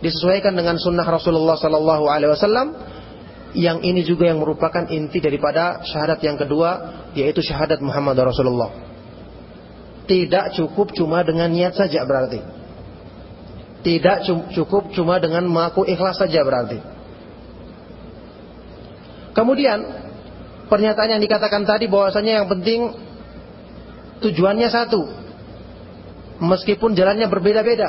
disesuaikan dengan sunnah Rasulullah Sallallahu Alaihi Wasallam yang ini juga yang merupakan inti daripada syahadat yang kedua yaitu syahadat Muhammad Rasulullah. Tidak cukup cuma dengan niat saja berarti. Tidak cukup cuma dengan mengaku ikhlas saja berarti. Kemudian pernyataan yang dikatakan tadi bahwasanya yang penting tujuannya satu. Meskipun jalannya berbeda-beda.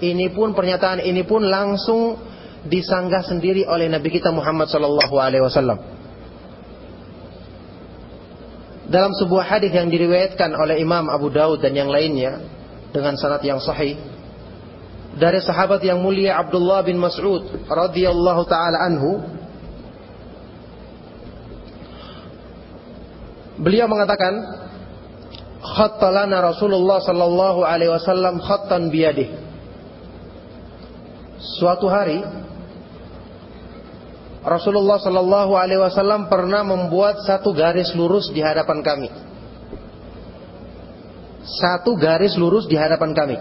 Ini pun pernyataan ini pun langsung disanggah sendiri oleh Nabi kita Muhammad sallallahu alaihi wasallam. Dalam sebuah hadis yang diriwayatkan oleh Imam Abu Daud dan yang lainnya dengan sanad yang sahih dari sahabat yang mulia Abdullah bin Mas'ud radhiyallahu taala anhu beliau mengatakan khattalana Rasulullah sallallahu alaihi wasallam khattan biyadih suatu hari Rasulullah Shallallahu Alaihi Wasallam pernah membuat satu garis lurus di hadapan kami. Satu garis lurus di hadapan kami.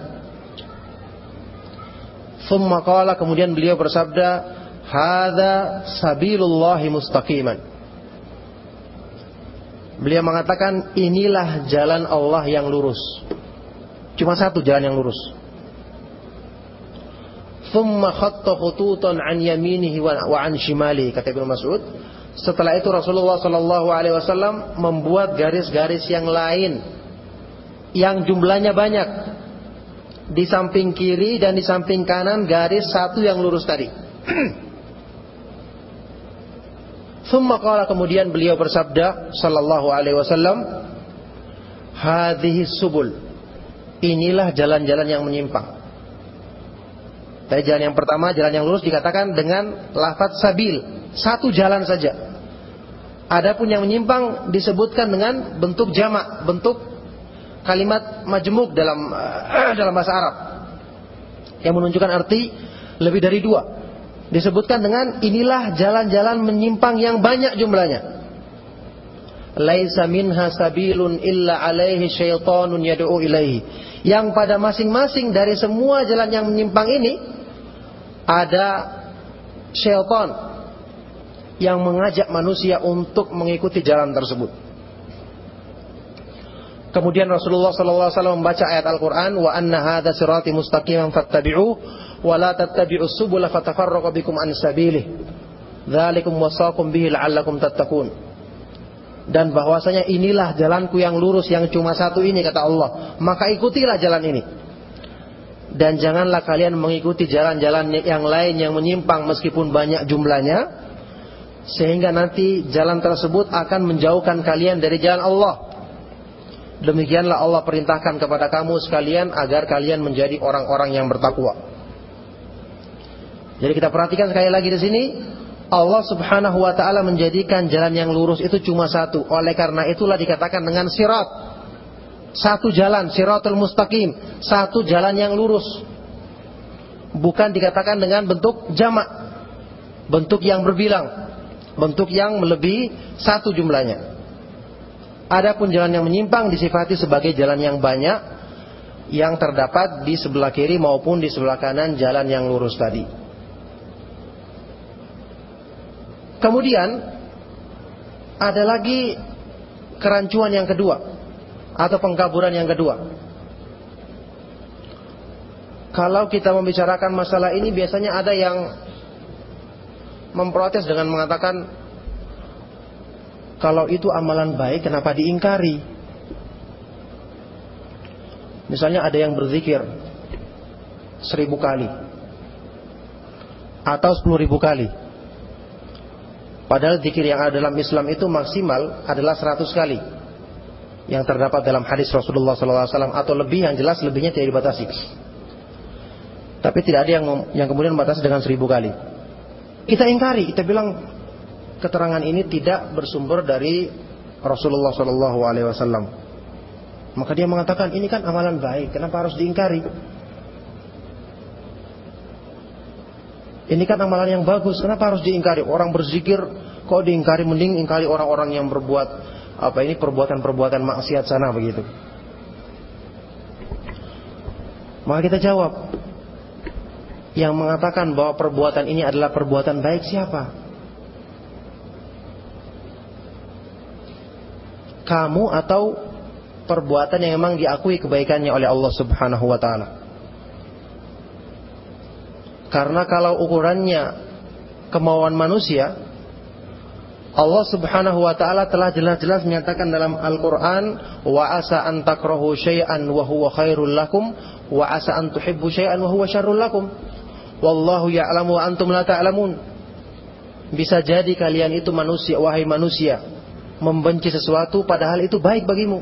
Qala kemudian beliau bersabda, "Hadza sabilullahi mustaqiman." Beliau mengatakan, "Inilah jalan Allah yang lurus." Cuma satu jalan yang lurus. Thumma khatta khututan an yaminihi wa an shimali kata Ibnu Mas'ud. Setelah itu Rasulullah sallallahu alaihi wasallam membuat garis-garis yang lain yang jumlahnya banyak. Di samping kiri dan di samping kanan garis satu yang lurus tadi. [clears throat] Thumma qala kemudian beliau bersabda sallallahu alaihi wasallam, "Hadhihi subul." Inilah jalan-jalan yang menyimpang. Tapi jalan yang pertama, jalan yang lurus dikatakan dengan lafaz sabil. Satu jalan saja. Adapun yang menyimpang disebutkan dengan bentuk jamak, bentuk kalimat majmuk dalam [clears throat] dalam bahasa Arab. Yang menunjukkan arti lebih dari dua. Disebutkan dengan inilah jalan-jalan menyimpang yang banyak jumlahnya. Laisa minha sabilun illa alaihi syaitanun yad'u ilaihi. Yang pada masing-masing dari semua jalan yang menyimpang ini ada syaitan yang mengajak manusia untuk mengikuti jalan tersebut. Kemudian Rasulullah wasallam membaca ayat Al-Qur'an wa anna hadza sirati mustaqiman fattabi'u wa la subula fatafarraqu bikum an sabilih. Dzalikum wasaqum bihi la'allakum. Dan bahwasanya inilah jalanku yang lurus yang cuma satu ini kata Allah, maka ikutilah jalan ini dan janganlah kalian mengikuti jalan-jalan yang lain yang menyimpang meskipun banyak jumlahnya sehingga nanti jalan tersebut akan menjauhkan kalian dari jalan Allah. Demikianlah Allah perintahkan kepada kamu sekalian agar kalian menjadi orang-orang yang bertakwa. Jadi kita perhatikan sekali lagi di sini Allah Subhanahu wa taala menjadikan jalan yang lurus itu cuma satu. Oleh karena itulah dikatakan dengan sirat. Satu jalan, siratul mustaqim. Satu jalan yang lurus. Bukan dikatakan dengan bentuk jamak. Bentuk yang berbilang. Bentuk yang melebihi satu jumlahnya. Adapun jalan yang menyimpang disifati sebagai jalan yang banyak. Yang terdapat di sebelah kiri maupun di sebelah kanan jalan yang lurus tadi. Kemudian ada lagi kerancuan yang kedua atau pengkaburan yang kedua. Kalau kita membicarakan masalah ini biasanya ada yang memprotes dengan mengatakan kalau itu amalan baik kenapa diingkari? Misalnya ada yang berzikir seribu kali atau sepuluh ribu kali. Padahal zikir yang ada dalam Islam itu maksimal adalah seratus kali yang terdapat dalam hadis Rasulullah SAW atau lebih yang jelas lebihnya tidak dibatasi. Tapi tidak ada yang yang kemudian membatasi dengan seribu kali. Kita ingkari, kita bilang keterangan ini tidak bersumber dari Rasulullah SAW. Maka dia mengatakan ini kan amalan baik, kenapa harus diingkari? Ini kan amalan yang bagus, kenapa harus diingkari? Orang berzikir kok diingkari mending ingkari orang-orang yang berbuat apa ini perbuatan-perbuatan maksiat sana begitu. Maka kita jawab, yang mengatakan bahwa perbuatan ini adalah perbuatan baik siapa? Kamu atau perbuatan yang memang diakui kebaikannya oleh Allah Subhanahu wa taala? Karena kalau ukurannya kemauan manusia, Allah Subhanahu wa taala telah jelas-jelas menyatakan dalam Al-Qur'an wa asa an takrahu syai'an wa huwa khairul lakum wa asa an tuhibbu syai'an wa huwa syarrul lakum. Wallahu ya'lamu wa antum la ta'lamun. Bisa jadi kalian itu manusia wahai manusia membenci sesuatu padahal itu baik bagimu.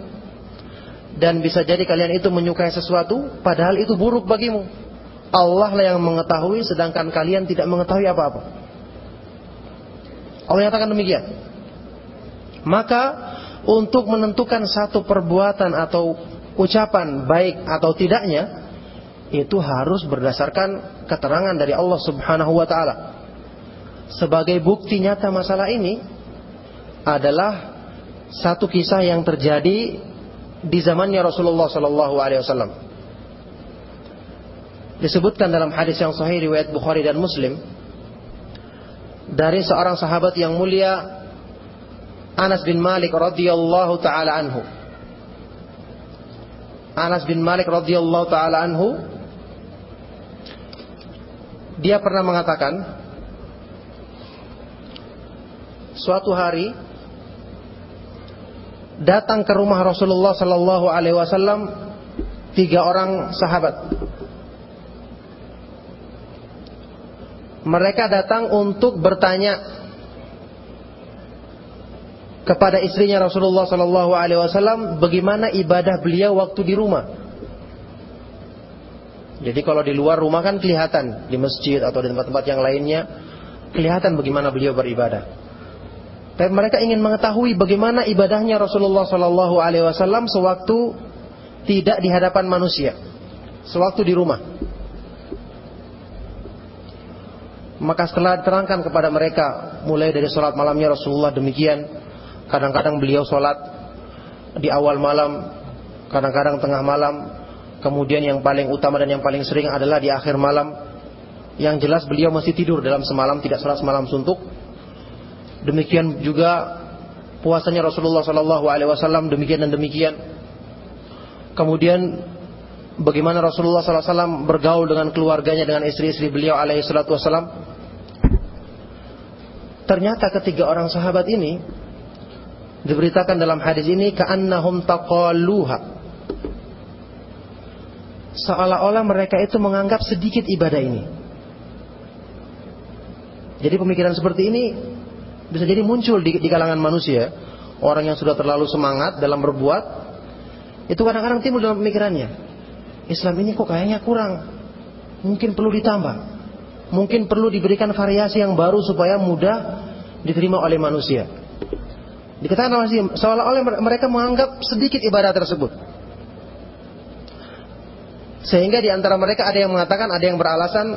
Dan bisa jadi kalian itu menyukai sesuatu padahal itu buruk bagimu. Allah lah yang mengetahui sedangkan kalian tidak mengetahui apa-apa. Allah nyatakan demikian. Maka untuk menentukan satu perbuatan atau ucapan baik atau tidaknya itu harus berdasarkan keterangan dari Allah Subhanahu wa taala. Sebagai bukti nyata masalah ini adalah satu kisah yang terjadi di zamannya Rasulullah sallallahu alaihi wasallam. Disebutkan dalam hadis yang sahih riwayat Bukhari dan Muslim dari seorang sahabat yang mulia Anas bin Malik radhiyallahu taala anhu. Anas bin Malik radhiyallahu taala anhu dia pernah mengatakan suatu hari datang ke rumah Rasulullah sallallahu alaihi wasallam tiga orang sahabat mereka datang untuk bertanya kepada istrinya Rasulullah Sallallahu Alaihi Wasallam bagaimana ibadah beliau waktu di rumah. Jadi kalau di luar rumah kan kelihatan di masjid atau di tempat-tempat yang lainnya kelihatan bagaimana beliau beribadah. Tapi mereka ingin mengetahui bagaimana ibadahnya Rasulullah Sallallahu Alaihi Wasallam sewaktu tidak di hadapan manusia, sewaktu di rumah. Maka setelah diterangkan kepada mereka mulai dari sholat malamnya Rasulullah demikian, kadang-kadang beliau sholat di awal malam, kadang-kadang tengah malam, kemudian yang paling utama dan yang paling sering adalah di akhir malam. Yang jelas beliau masih tidur dalam semalam, tidak sholat semalam suntuk. Demikian juga puasanya Rasulullah Shallallahu Alaihi Wasallam demikian dan demikian. Kemudian bagaimana Rasulullah SAW bergaul dengan keluarganya dengan istri-istri beliau alaihi salatu wasallam Ternyata ketiga orang sahabat ini diberitakan dalam hadis ini ka'annahum taqalluha. Seolah-olah mereka itu menganggap sedikit ibadah ini. Jadi pemikiran seperti ini bisa jadi muncul di, di kalangan manusia. Orang yang sudah terlalu semangat dalam berbuat, itu kadang-kadang timbul dalam pemikirannya. Islam ini kok kayaknya kurang. Mungkin perlu ditambah. Mungkin perlu diberikan variasi yang baru supaya mudah diterima oleh manusia. Dikatakan oleh seolah-olah mereka menganggap sedikit ibadah tersebut. Sehingga di antara mereka ada yang mengatakan, ada yang beralasan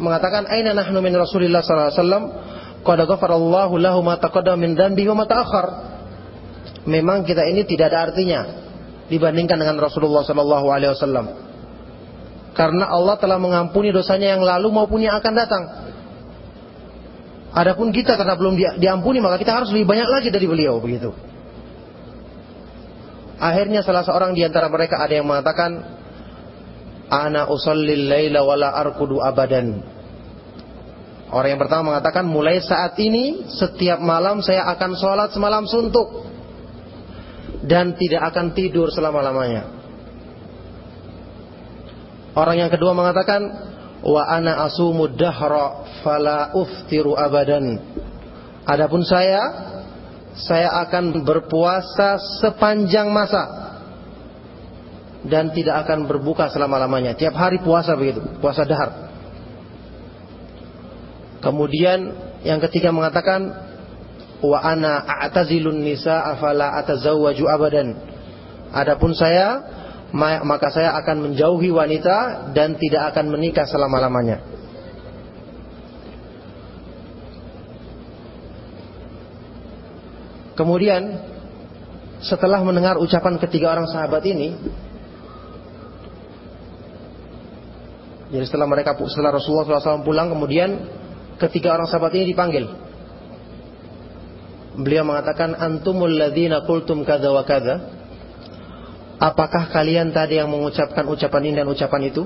mengatakan aina nahnu min Rasulillah sallallahu alaihi wasallam qad ghafarallahu lahu ma taqaddama min dhanbihi wa ma ta'akhkhar. Memang kita ini tidak ada artinya dibandingkan dengan Rasulullah sallallahu alaihi wasallam. Karena Allah telah mengampuni dosanya yang lalu maupun yang akan datang. Adapun kita karena belum diampuni maka kita harus lebih banyak lagi dari beliau begitu. Akhirnya salah seorang di antara mereka ada yang mengatakan ana usallil laila wala arkudu abadan. Orang yang pertama mengatakan mulai saat ini setiap malam saya akan sholat semalam suntuk dan tidak akan tidur selama-lamanya. Orang yang kedua mengatakan wa ana asumud dahra fala uftiru abadan. Adapun saya saya akan berpuasa sepanjang masa dan tidak akan berbuka selama-lamanya. Tiap hari puasa begitu, puasa dahar. Kemudian yang ketiga mengatakan wa ana a'tazilun nisa afala atazawwaju abadan. Adapun saya maka saya akan menjauhi wanita dan tidak akan menikah selama-lamanya. Kemudian setelah mendengar ucapan ketiga orang sahabat ini, jadi setelah mereka setelah Rasulullah SAW pulang, kemudian ketiga orang sahabat ini dipanggil. Beliau mengatakan antumul ladzina qultum kadza wa kadza Apakah kalian tadi yang mengucapkan ucapan ini dan ucapan itu?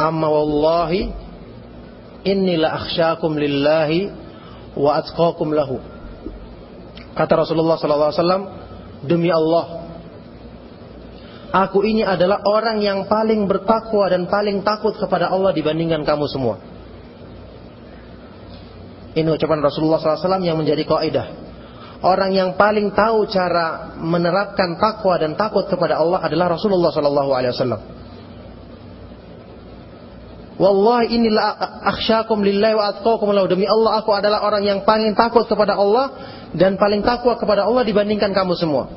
Amma wallahi inni la akhsyakum lillahi wa atqakum lahu. Kata Rasulullah sallallahu alaihi wasallam, demi Allah, aku ini adalah orang yang paling bertakwa dan paling takut kepada Allah dibandingkan kamu semua. Ini ucapan Rasulullah SAW yang menjadi kaidah. Orang yang paling tahu cara menerapkan takwa dan takut kepada Allah adalah Rasulullah SAW. Wallahi inilah akhsyakum lillahi wa atqakum lahu. Demi Allah aku adalah orang yang paling takut kepada Allah dan paling takwa kepada Allah dibandingkan kamu semua.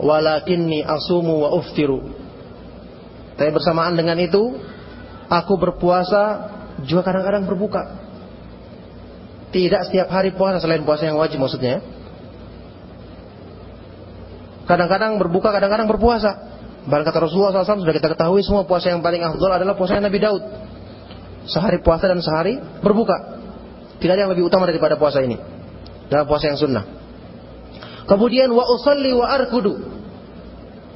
Walakinni asumu wa uftiru. Tapi bersamaan dengan itu, aku berpuasa juga kadang-kadang berbuka. Tidak setiap hari puasa selain puasa yang wajib maksudnya. Kadang-kadang berbuka, kadang-kadang berpuasa. Bahkan kata Rasulullah SAW sudah kita ketahui semua puasa yang paling afdol adalah puasa Nabi Daud. Sehari puasa dan sehari berbuka. Tidak ada yang lebih utama daripada puasa ini. Dalam puasa yang sunnah. Kemudian wa usalli wa arkudu.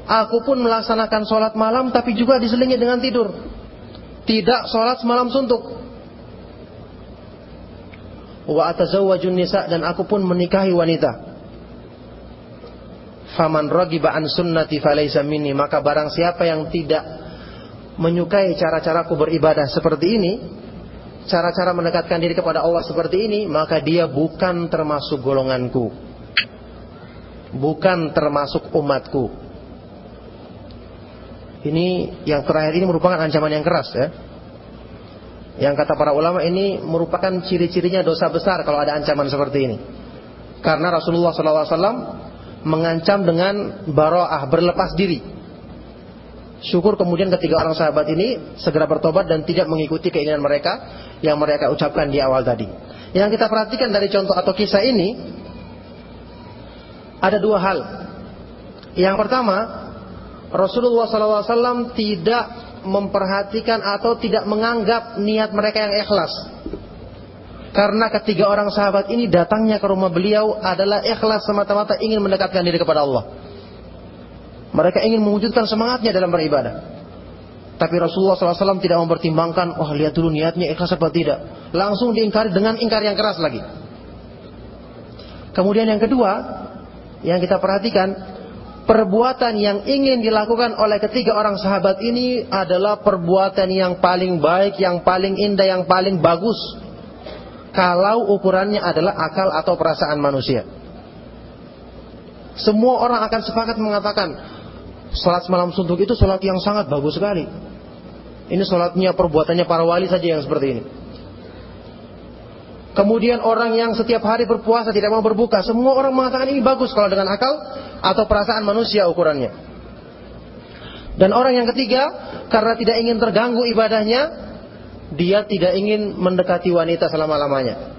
Aku pun melaksanakan sholat malam tapi juga diselingi dengan tidur. Tidak sholat semalam suntuk. Wa atazawwajun nisa dan aku pun menikahi wanita. Faman ragiba an sunnati falaysa minni. Maka barang siapa yang tidak menyukai cara-caraku beribadah seperti ini cara-cara mendekatkan diri kepada Allah seperti ini maka dia bukan termasuk golonganku. Bukan termasuk umatku. Ini yang terakhir ini merupakan ancaman yang keras ya yang kata para ulama ini merupakan ciri-cirinya dosa besar kalau ada ancaman seperti ini karena Rasulullah SAW mengancam dengan baroah berlepas diri. Syukur kemudian ketiga orang sahabat ini segera bertobat dan tidak mengikuti keinginan mereka yang mereka ucapkan di awal tadi. Yang kita perhatikan dari contoh atau kisah ini ada dua hal. Yang pertama, Rasulullah SAW tidak memperhatikan atau tidak menganggap niat mereka yang ikhlas. Karena ketiga orang sahabat ini datangnya ke rumah beliau adalah ikhlas semata-mata ingin mendekatkan diri kepada Allah. Mereka ingin mewujudkan semangatnya dalam beribadah. Tapi Rasulullah SAW tidak mempertimbangkan, wah oh, lihat dulu niatnya ikhlas apa tidak. Langsung diingkari dengan ingkar yang keras lagi. Kemudian yang kedua, yang kita perhatikan, perbuatan yang ingin dilakukan oleh ketiga orang sahabat ini adalah perbuatan yang paling baik, yang paling indah, yang paling bagus kalau ukurannya adalah akal atau perasaan manusia. Semua orang akan sepakat mengatakan salat malam suntuk itu salat yang sangat bagus sekali. Ini salatnya perbuatannya para wali saja yang seperti ini. Kemudian orang yang setiap hari berpuasa tidak mau berbuka, semua orang mengatakan ini bagus kalau dengan akal atau perasaan manusia ukurannya. Dan orang yang ketiga, karena tidak ingin terganggu ibadahnya, dia tidak ingin mendekati wanita selama-lamanya.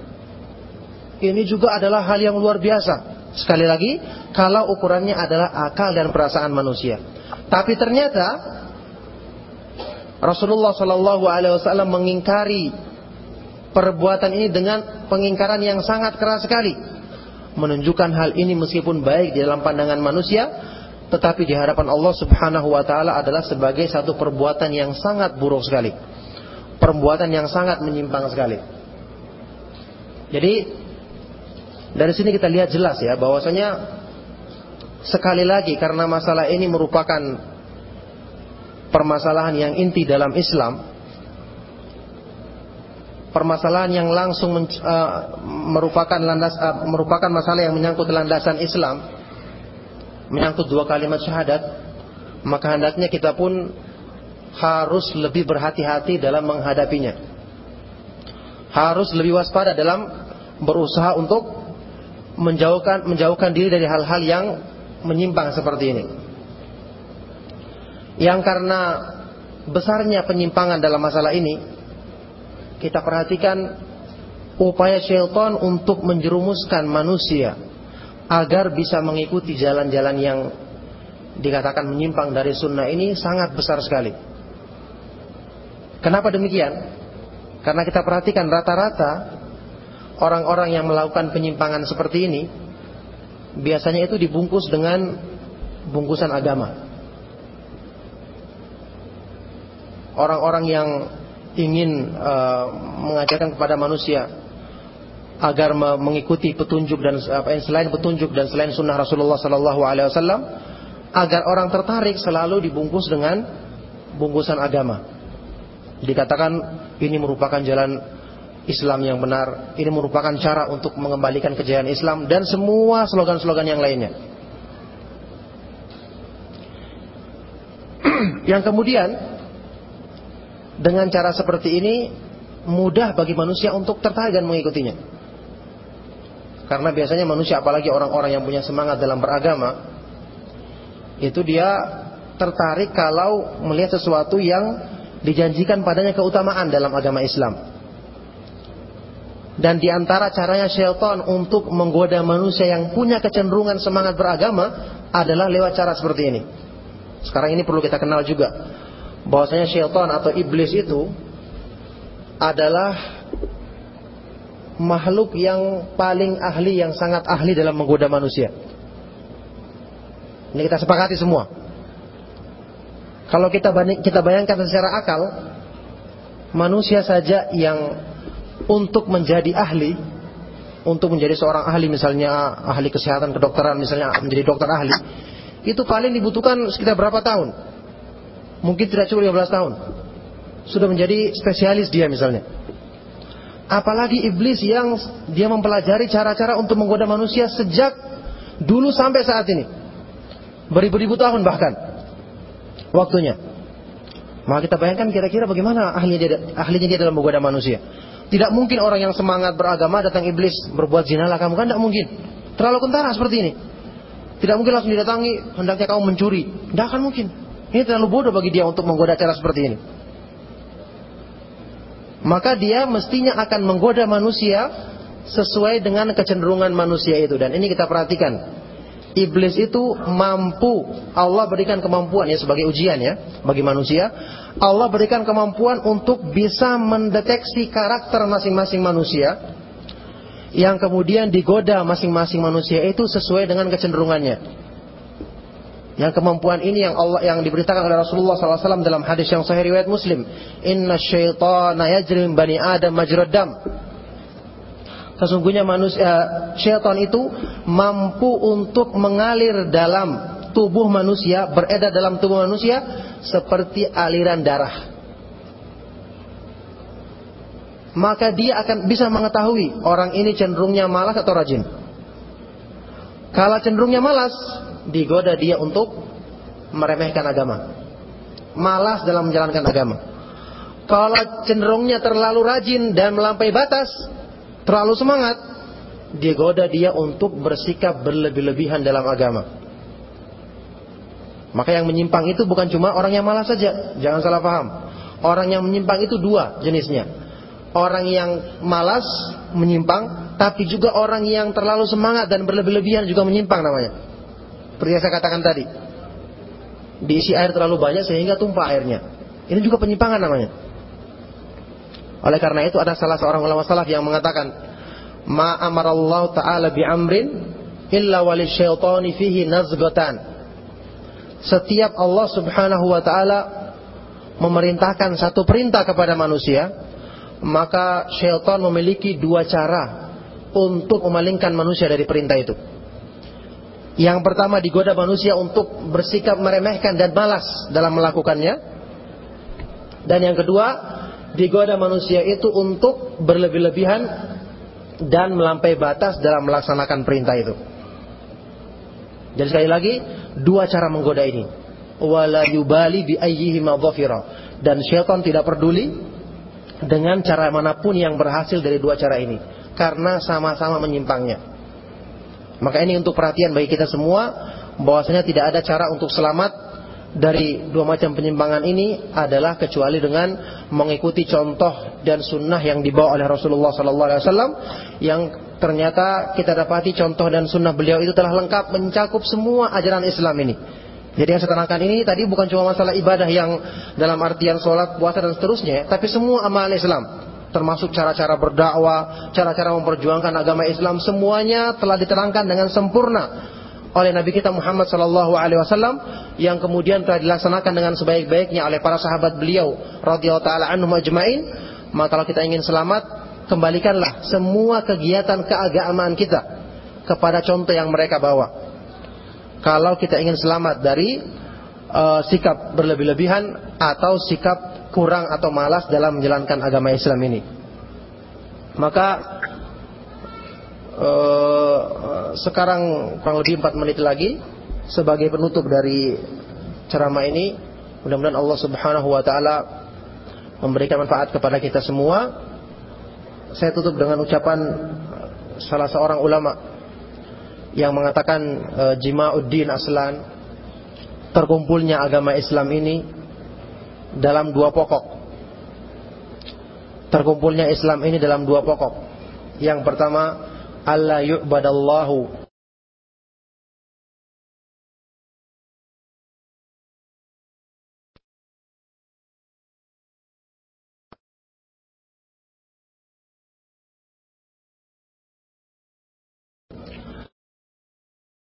Ini juga adalah hal yang luar biasa. Sekali lagi, kalau ukurannya adalah akal dan perasaan manusia. Tapi ternyata Rasulullah Shallallahu Alaihi Wasallam mengingkari perbuatan ini dengan pengingkaran yang sangat keras sekali. Menunjukkan hal ini meskipun baik di dalam pandangan manusia, tetapi di hadapan Allah Subhanahu Wa Taala adalah sebagai satu perbuatan yang sangat buruk sekali perbuatan yang sangat menyimpang sekali. Jadi dari sini kita lihat jelas ya bahwasanya sekali lagi karena masalah ini merupakan permasalahan yang inti dalam Islam, permasalahan yang langsung uh, merupakan landas uh, merupakan masalah yang menyangkut landasan Islam, menyangkut dua kalimat syahadat, maka hendaknya kita pun harus lebih berhati-hati dalam menghadapinya. Harus lebih waspada dalam berusaha untuk menjauhkan menjauhkan diri dari hal-hal yang menyimpang seperti ini. Yang karena besarnya penyimpangan dalam masalah ini, kita perhatikan upaya syaitan untuk menjerumuskan manusia agar bisa mengikuti jalan-jalan yang dikatakan menyimpang dari sunnah ini sangat besar sekali. Kenapa demikian? Karena kita perhatikan rata-rata orang-orang yang melakukan penyimpangan seperti ini biasanya itu dibungkus dengan bungkusan agama. Orang-orang yang ingin uh, mengajarkan kepada manusia agar mengikuti petunjuk dan apa selain petunjuk dan selain sunnah Rasulullah Sallallahu Alaihi Wasallam agar orang tertarik selalu dibungkus dengan bungkusan agama. Dikatakan ini merupakan jalan Islam yang benar, ini merupakan cara untuk mengembalikan kejayaan Islam dan semua slogan-slogan yang lainnya. [clears throat] yang kemudian dengan cara seperti ini mudah bagi manusia untuk tertarik dan mengikutinya. Karena biasanya manusia apalagi orang-orang yang punya semangat dalam beragama itu dia tertarik kalau melihat sesuatu yang dijanjikan padanya keutamaan dalam agama Islam. Dan di antara caranya syaitan untuk menggoda manusia yang punya kecenderungan semangat beragama adalah lewat cara seperti ini. Sekarang ini perlu kita kenal juga bahwasanya syaitan atau iblis itu adalah makhluk yang paling ahli yang sangat ahli dalam menggoda manusia. Ini kita sepakati semua. Kalau kita kita bayangkan secara akal, manusia saja yang untuk menjadi ahli, untuk menjadi seorang ahli misalnya ahli kesehatan kedokteran misalnya menjadi dokter ahli, itu paling dibutuhkan sekitar berapa tahun? Mungkin tidak cukup 15 tahun. Sudah menjadi spesialis dia misalnya. Apalagi iblis yang dia mempelajari cara-cara untuk menggoda manusia sejak dulu sampai saat ini. Beribu-ribu tahun bahkan waktunya. Maka kita bayangkan kira-kira bagaimana ahlinya dia, ahlinya dia dalam menggoda manusia. Tidak mungkin orang yang semangat beragama datang iblis berbuat zina lah kamu kan tidak mungkin. Terlalu kentara seperti ini. Tidak mungkin langsung didatangi hendaknya kamu mencuri. Tidak akan mungkin. Ini terlalu bodoh bagi dia untuk menggoda cara seperti ini. Maka dia mestinya akan menggoda manusia sesuai dengan kecenderungan manusia itu. Dan ini kita perhatikan. Iblis itu mampu Allah berikan kemampuan ya sebagai ujian ya bagi manusia. Allah berikan kemampuan untuk bisa mendeteksi karakter masing-masing manusia yang kemudian digoda masing-masing manusia itu sesuai dengan kecenderungannya. Yang kemampuan ini yang Allah yang diberitakan oleh Rasulullah SAW dalam hadis yang sahih riwayat Muslim. Inna syaitana yajrim bani Adam majradam. Sesungguhnya manusia syaitan itu mampu untuk mengalir dalam tubuh manusia, beredar dalam tubuh manusia seperti aliran darah. Maka dia akan bisa mengetahui orang ini cenderungnya malas atau rajin. Kalau cenderungnya malas, digoda dia untuk meremehkan agama. Malas dalam menjalankan agama. Kalau cenderungnya terlalu rajin dan melampaui batas, terlalu semangat, digoda dia untuk bersikap berlebih-lebihan dalam agama. Maka yang menyimpang itu bukan cuma orang yang malas saja, jangan salah paham. Orang yang menyimpang itu dua jenisnya. Orang yang malas menyimpang, tapi juga orang yang terlalu semangat dan berlebih-lebihan juga menyimpang namanya. Seperti yang saya katakan tadi. Diisi air terlalu banyak sehingga tumpah airnya. Ini juga penyimpangan namanya. Oleh karena itu ada salah seorang ulama salaf yang mengatakan, "Ma amarallahu taala bi amrin illa wali syaitani fihi nazgatan." Setiap Allah Subhanahu wa taala memerintahkan satu perintah kepada manusia, maka syaitan memiliki dua cara untuk memalingkan manusia dari perintah itu. Yang pertama digoda manusia untuk bersikap meremehkan dan malas dalam melakukannya. Dan yang kedua, digoda manusia itu untuk berlebih-lebihan dan melampaui batas dalam melaksanakan perintah itu. Jadi sekali lagi, dua cara menggoda ini. Wala yubali bi ayyihi Dan syaitan tidak peduli dengan cara mana pun yang berhasil dari dua cara ini. Karena sama-sama menyimpangnya. Maka ini untuk perhatian bagi kita semua bahwasanya tidak ada cara untuk selamat dari dua macam penyimpangan ini adalah kecuali dengan mengikuti contoh dan sunnah yang dibawa oleh Rasulullah Sallallahu Alaihi Wasallam yang ternyata kita dapati contoh dan sunnah beliau itu telah lengkap mencakup semua ajaran Islam ini. Jadi yang saya terangkan ini tadi bukan cuma masalah ibadah yang dalam artian sholat, puasa dan seterusnya, tapi semua amal Islam termasuk cara-cara berdakwah, cara-cara memperjuangkan agama Islam semuanya telah diterangkan dengan sempurna oleh Nabi kita Muhammad sallallahu alaihi wasallam yang kemudian telah dilaksanakan dengan sebaik-baiknya oleh para sahabat beliau radhiyallahu taala anhum ajmain maka kalau kita ingin selamat kembalikanlah semua kegiatan keagamaan kita kepada contoh yang mereka bawa. Kalau kita ingin selamat dari uh, sikap berlebih-lebihan atau sikap kurang atau malas dalam menjalankan agama Islam ini. Maka uh, sekarang kurang lebih 4 menit lagi sebagai penutup dari ceramah ini, mudah-mudahan Allah Subhanahu wa taala memberikan manfaat kepada kita semua saya tutup dengan ucapan salah seorang ulama yang mengatakan e, jima'uddin aslan terkumpulnya agama Islam ini dalam dua pokok. Terkumpulnya Islam ini dalam dua pokok. Yang pertama, Allah yu'badallahu